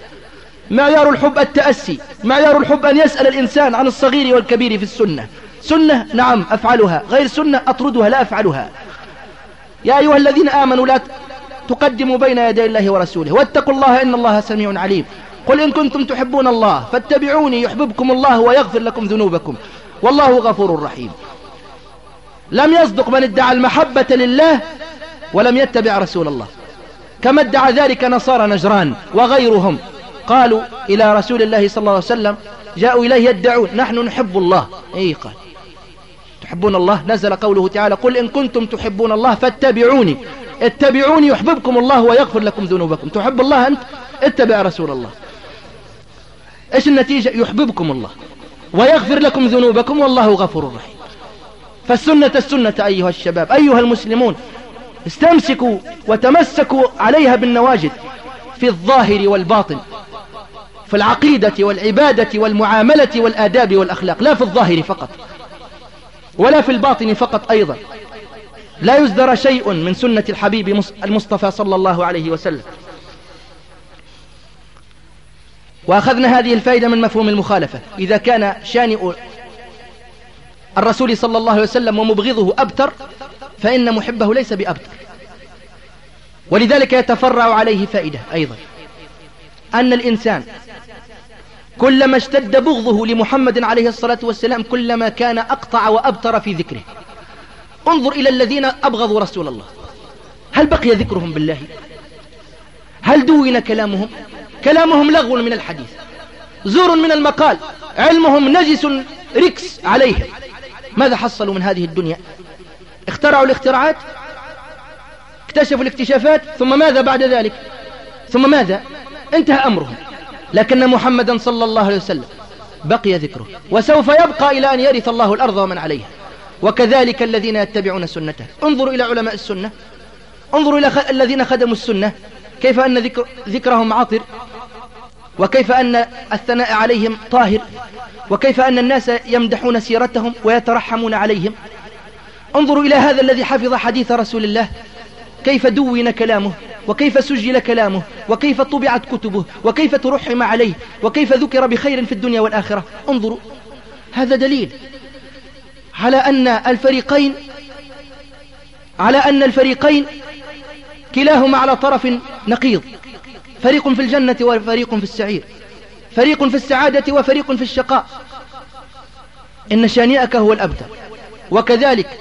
معيار الحب التأسي معيار الحب أن يسأل الإنسان عن الصغير والكبير في السنة. سنة نعم أفعلها. غير سنة أطردها لا أفعلها. يا أيها الذين آمنوا لا تقدموا بين يدي الله ورسوله واتقوا الله إن الله سميع عليم قل إن كنتم تحبون الله فاتبعوني يحببكم الله ويغفر لكم ذنوبكم والله غفور رحيم لم يصدق من ادعى المحبة لله ولم يتبع رسول الله كما ادعى ذلك نصارى نجران وغيرهم قالوا إلى رسول الله صلى الله عليه وسلم جاءوا إليه يدعون نحن نحب الله أي قال تحبون الله نزل قوله تعالى قل إن كنتم تحبون الله فاتبعوني اتبعوني يحببكم الله ويغفر لكم ذنوبكم. تحب الله أنت؟ اتبع رسول الله. إيش النتيجة؟ يحببكم الله ويغفر لكم ذنوبكم والله غفور رحيم. فالسنة السنة أيها الشباب أيها المسلمون استمسكوا وتمسكوا عليها بالنواجد في الظاهر والباطن في العقيدة والعبادة والمعاملة والآداب والأخلاق لا في الظاهر فقط. ولا في الباطن فقط أيضا. لا يزدر شيء من سنة الحبيب المصطفى صلى الله عليه وسلم. وأخذنا هذه الفائدة من مفهوم المخالفة. إذا كان شانئ الرسول صلى الله عليه وسلم ومبغضه أبتر فإن محبه ليس بأبتر. ولذلك يتفرع عليه فائدة أيضا. أن الإنسان كلما اشتد بغضه لمحمد عليه الصلاة والسلام كلما كان أقطع وأبتر في ذكره. انظر إلى الذين أبغضوا رسول الله. هل بقي ذكرهم بالله؟ هل دون كلامهم؟ كلامهم لغو من الحديث زور من المقال علمهم نجس ركس عليهم ماذا حصلوا من هذه الدنيا؟ اخترعوا الاختراعات؟ اكتشفوا الاكتشافات؟ ثم ماذا بعد ذلك؟ ثم ماذا؟ انتهى أمرهم. لكن محمدا صلى الله عليه وسلم بقي ذكره وسوف يبقى إلى أن يرث الله الأرض ومن عليها. وكذلك الذين يتبعون سنته. انظروا إلى علماء السنة. انظروا إلى. الذين خدموا السنة. كيف أن ذكر... ذكرهم عاطر. وكيف أن الثناء عليهم طاهر. وكيف أن الناس يمدحون سيرتهم ويترحمون عليهم. انظروا إلى هذا الذي حفظ حديث رسول الله. كيف دون كلامه. وكيف سجل كلامه؟ وكيف طبعت كتبه؟ وكيف ترحم عليه؟ وكيف ذكر بخير في الدنيا والآخرة؟ انظروا هذا دليل على أن الفريقين على أن الفريقين كلاهما على طرف نقيض. فريق في الجنة وفريق في السعير. فريق في السعادة وفريق في الشقاء. إن شانئك هو الأبتر. وكذلك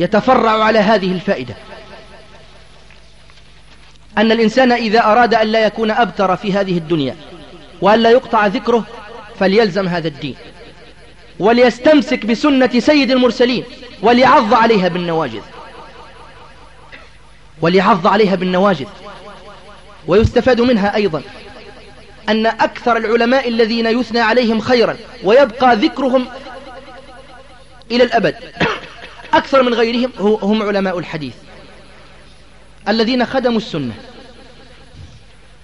يتفرع على هذه الفائدة. أن الإنسان إذا أراد أن لا يكون أبتر في هذه الدنيا وأن لا يقطع ذكره فليلزم هذا الدين. وليستمسك بسنة سيد المرسلين وليعض عليها بالنواجذ. وليعض عليها بالنواجذ. ويستفاد منها أيضا أن أكثر العلماء الذين يثنى عليهم خيرا ويبقى ذكرهم إلى الأبد. أكثر من غيرهم هم علماء الحديث. الذين خدموا السنة.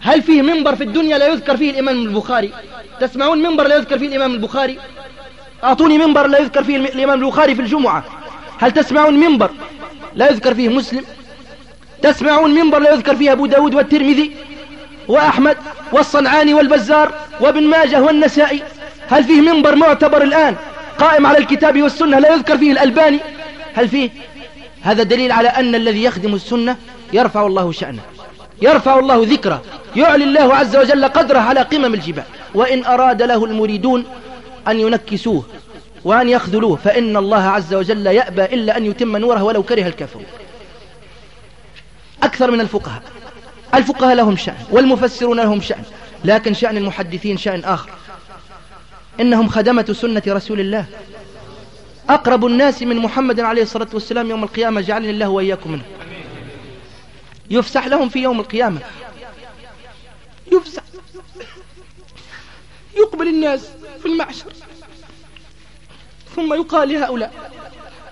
هل فيه منبر في الدنيا لا يذكر فيه الإمام البخاري؟ تسمعون منبر لا يذكر فيه الإمام البخاري؟ أعطوني منبر لا يذكر فيه الإمام البخاري في الجمعة. هل تسمعون منبر لا يذكر فيه مسلم؟ تسمعون منبر لا يذكر فيه أبو داود والترمذي وأحمد والصنعاني والبزار وابن ماجه والنسائي؟ هل فيه منبر معتبر الآن قائم على الكتاب والسنة لا يذكر فيه الألباني؟ هل فيه؟ هذا دليل على أن الذي يخدم السنة يرفع الله شأنه يرفع الله ذكره يعلي الله عز وجل قدره على قمم الجبال. وإن أراد له المريدون أن ينكسوه وأن يخذلوه فإن الله عز وجل يأبى إلا أن يتم نوره ولو كره الكافرون. أكثر من الفقهاء. الفقهاء لهم شأن والمفسرون لهم شأن لكن شأن المحدثين شأن آخر. إنهم خدمة سنة رسول الله. أقرب الناس من محمد عليه الصلاة والسلام يوم القيامة جعلني الله وإياكم منه. يفسح لهم في يوم القيامة. يفسح. يقبل الناس في المعشر. ثم يقال لهؤلاء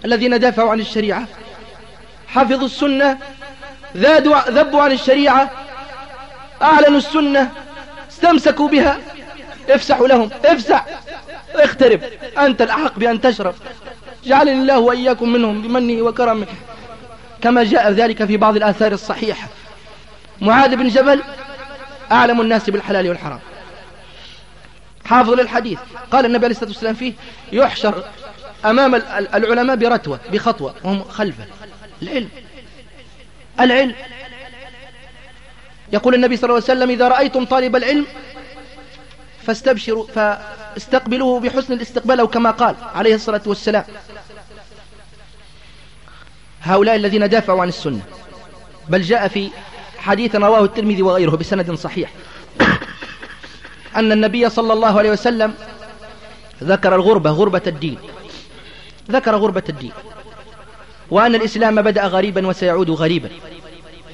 الذين دافعوا عن الشريعة حفظوا السنة ذادوا ذبوا عن الشريعة أعلنوا السنة استمسكوا بها افسحوا لهم افسح. اخترب. أنت الأحق بأن تشرب. جعلني الله وإياكم منهم بمنه وكرمه. كما جاء ذلك في بعض الآثار الصحيحة. معاذ بن جبل أعلم الناس بالحلال والحرام. حافظ للحديث. قال النبي عليه الصلاة والسلام فيه يحشر أمام العلماء برتوة بخطوة وهم خلفة. العلم. العلم. يقول النبي صلى الله عليه وسلم إذا رأيتم طالب العلم فاستبشروا فاستقبلوه بحسن الاستقبال أو كما قال عليه الصلاة والسلام. هؤلاء الذين دافعوا عن السنة. بل جاء في حديث رواه الترمذي وغيره بسند صحيح. أن النبي صلى الله عليه وسلم ذكر الغربة غربة الدين. ذكر غربة الدين. وأن الإسلام بدأ غريبا وسيعود غريبا.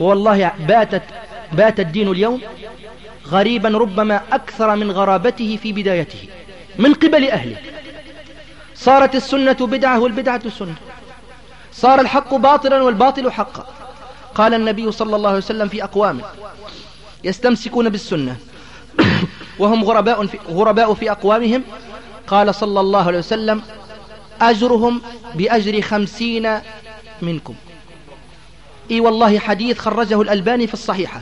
والله باتت بات الدين اليوم غريبا ربما أكثر من غرابته في بدايته. من قبل أهله. صارت السنة بدعة والبدعة سنة. صار الحق باطلا والباطل حقا. قال النبي صلى الله عليه وسلم في أقوام يستمسكون بالسنة. وهم غرباء في, غرباء في أقوامهم. قال صلى الله عليه وسلم أجرهم بأجر خمسين منكم. إي والله حديث خرجه الألباني في الصحيحة.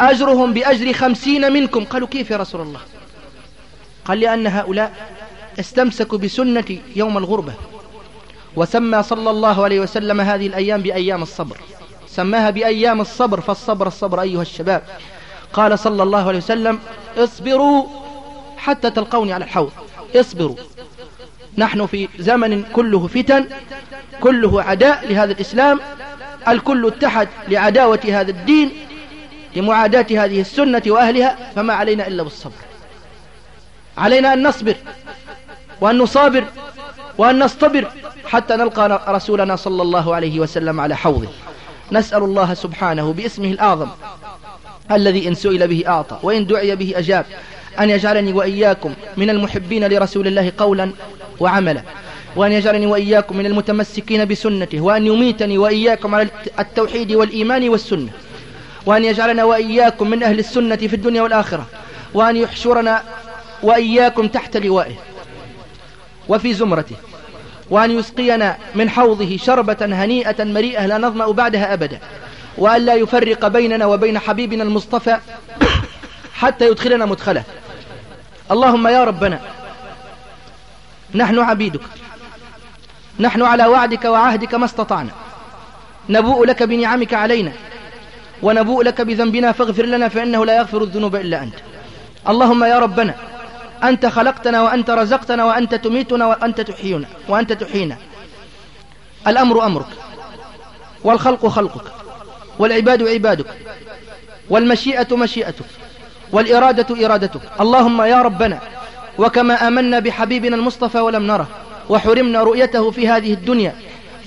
أجرهم بأجر خمسين منكم. قالوا كيف يا رسول الله؟ قال لأن هؤلاء استمسكوا بسنة يوم الغربة. وسمى صلى الله عليه وسلم هذه الأيام بأيام الصبر. سماها بأيام الصبر فالصبر الصبر أيها الشباب. قال صلى الله عليه وسلم اصبروا حتى تلقوني على الحوض. اصبروا. نحن في زمن كله فتن كله عداء لهذا الإسلام. الكل اتحد لعداوة هذا الدين لمعاداة هذه السنة وأهلها فما علينا إلا بالصبر. علينا أن نصبر وأن نصابر وأن نصطبر حتى نلقى رسولنا صلى الله عليه وسلم على حوضه. نسأل الله سبحانه باسمه الأعظم الذي إن سئل به أعطى وإن دعي به أجاب أن يجعلني وإياكم من المحبين لرسول الله قولا وعملا وأن يجعلني وإياكم من المتمسكين بسنته وأن يميتني وإياكم على التوحيد والإيمان والسنة وأن يجعلنا وإياكم من أهل السنة في الدنيا والآخرة وأن يحشرنا وإياكم تحت لوائه وفي زمرته وأن يسقينا من حوضه شربة هنيئة مريئة لا نظمأ بعدها أبدا وأن لا يفرق بيننا وبين حبيبنا المصطفى حتى يدخلنا مدخله. اللهم يا ربنا نحن عبيدك نحن على وعدك وعهدك ما استطعنا. نبوء لك بنعمك علينا ونبوء لك بذنبنا فاغفر لنا فإنه لا يغفر الذنوب إلا أنت. اللهم يا ربنا أنت خلقتنا وأنت رزقتنا وأنت تميتنا وأنت تحيينا وأنت تحيينا. الأمر أمرك والخلق خلقك والعباد عبادك والمشيئة مشيئتك والإرادة إرادتك. اللهم يا ربنا وكما آمنا بحبيبنا المصطفى ولم نره وحرمنا رؤيته في هذه الدنيا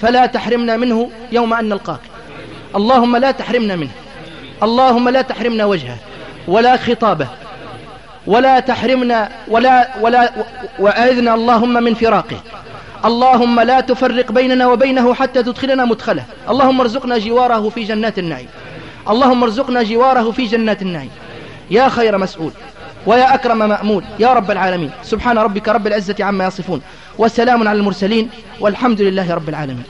فلا تحرمنا منه يوم أن نلقاك. اللهم لا تحرمنا منه اللهم لا تحرمنا وجهه ولا خطابه ولا تحرمنا ولا ولا وأعذنا اللهم من فراقه. اللهم لا تفرق بيننا وبينه حتى تدخلنا مدخله. اللهم ارزقنا جواره في جنات النعيم. اللهم ارزقنا جواره في جنات النعيم. يا خير مسؤول ويا أكرم مأمول. يا رب العالمين. سبحان ربك رب العزة عما يصفون. وسلام على المرسلين. والحمد لله رب العالمين.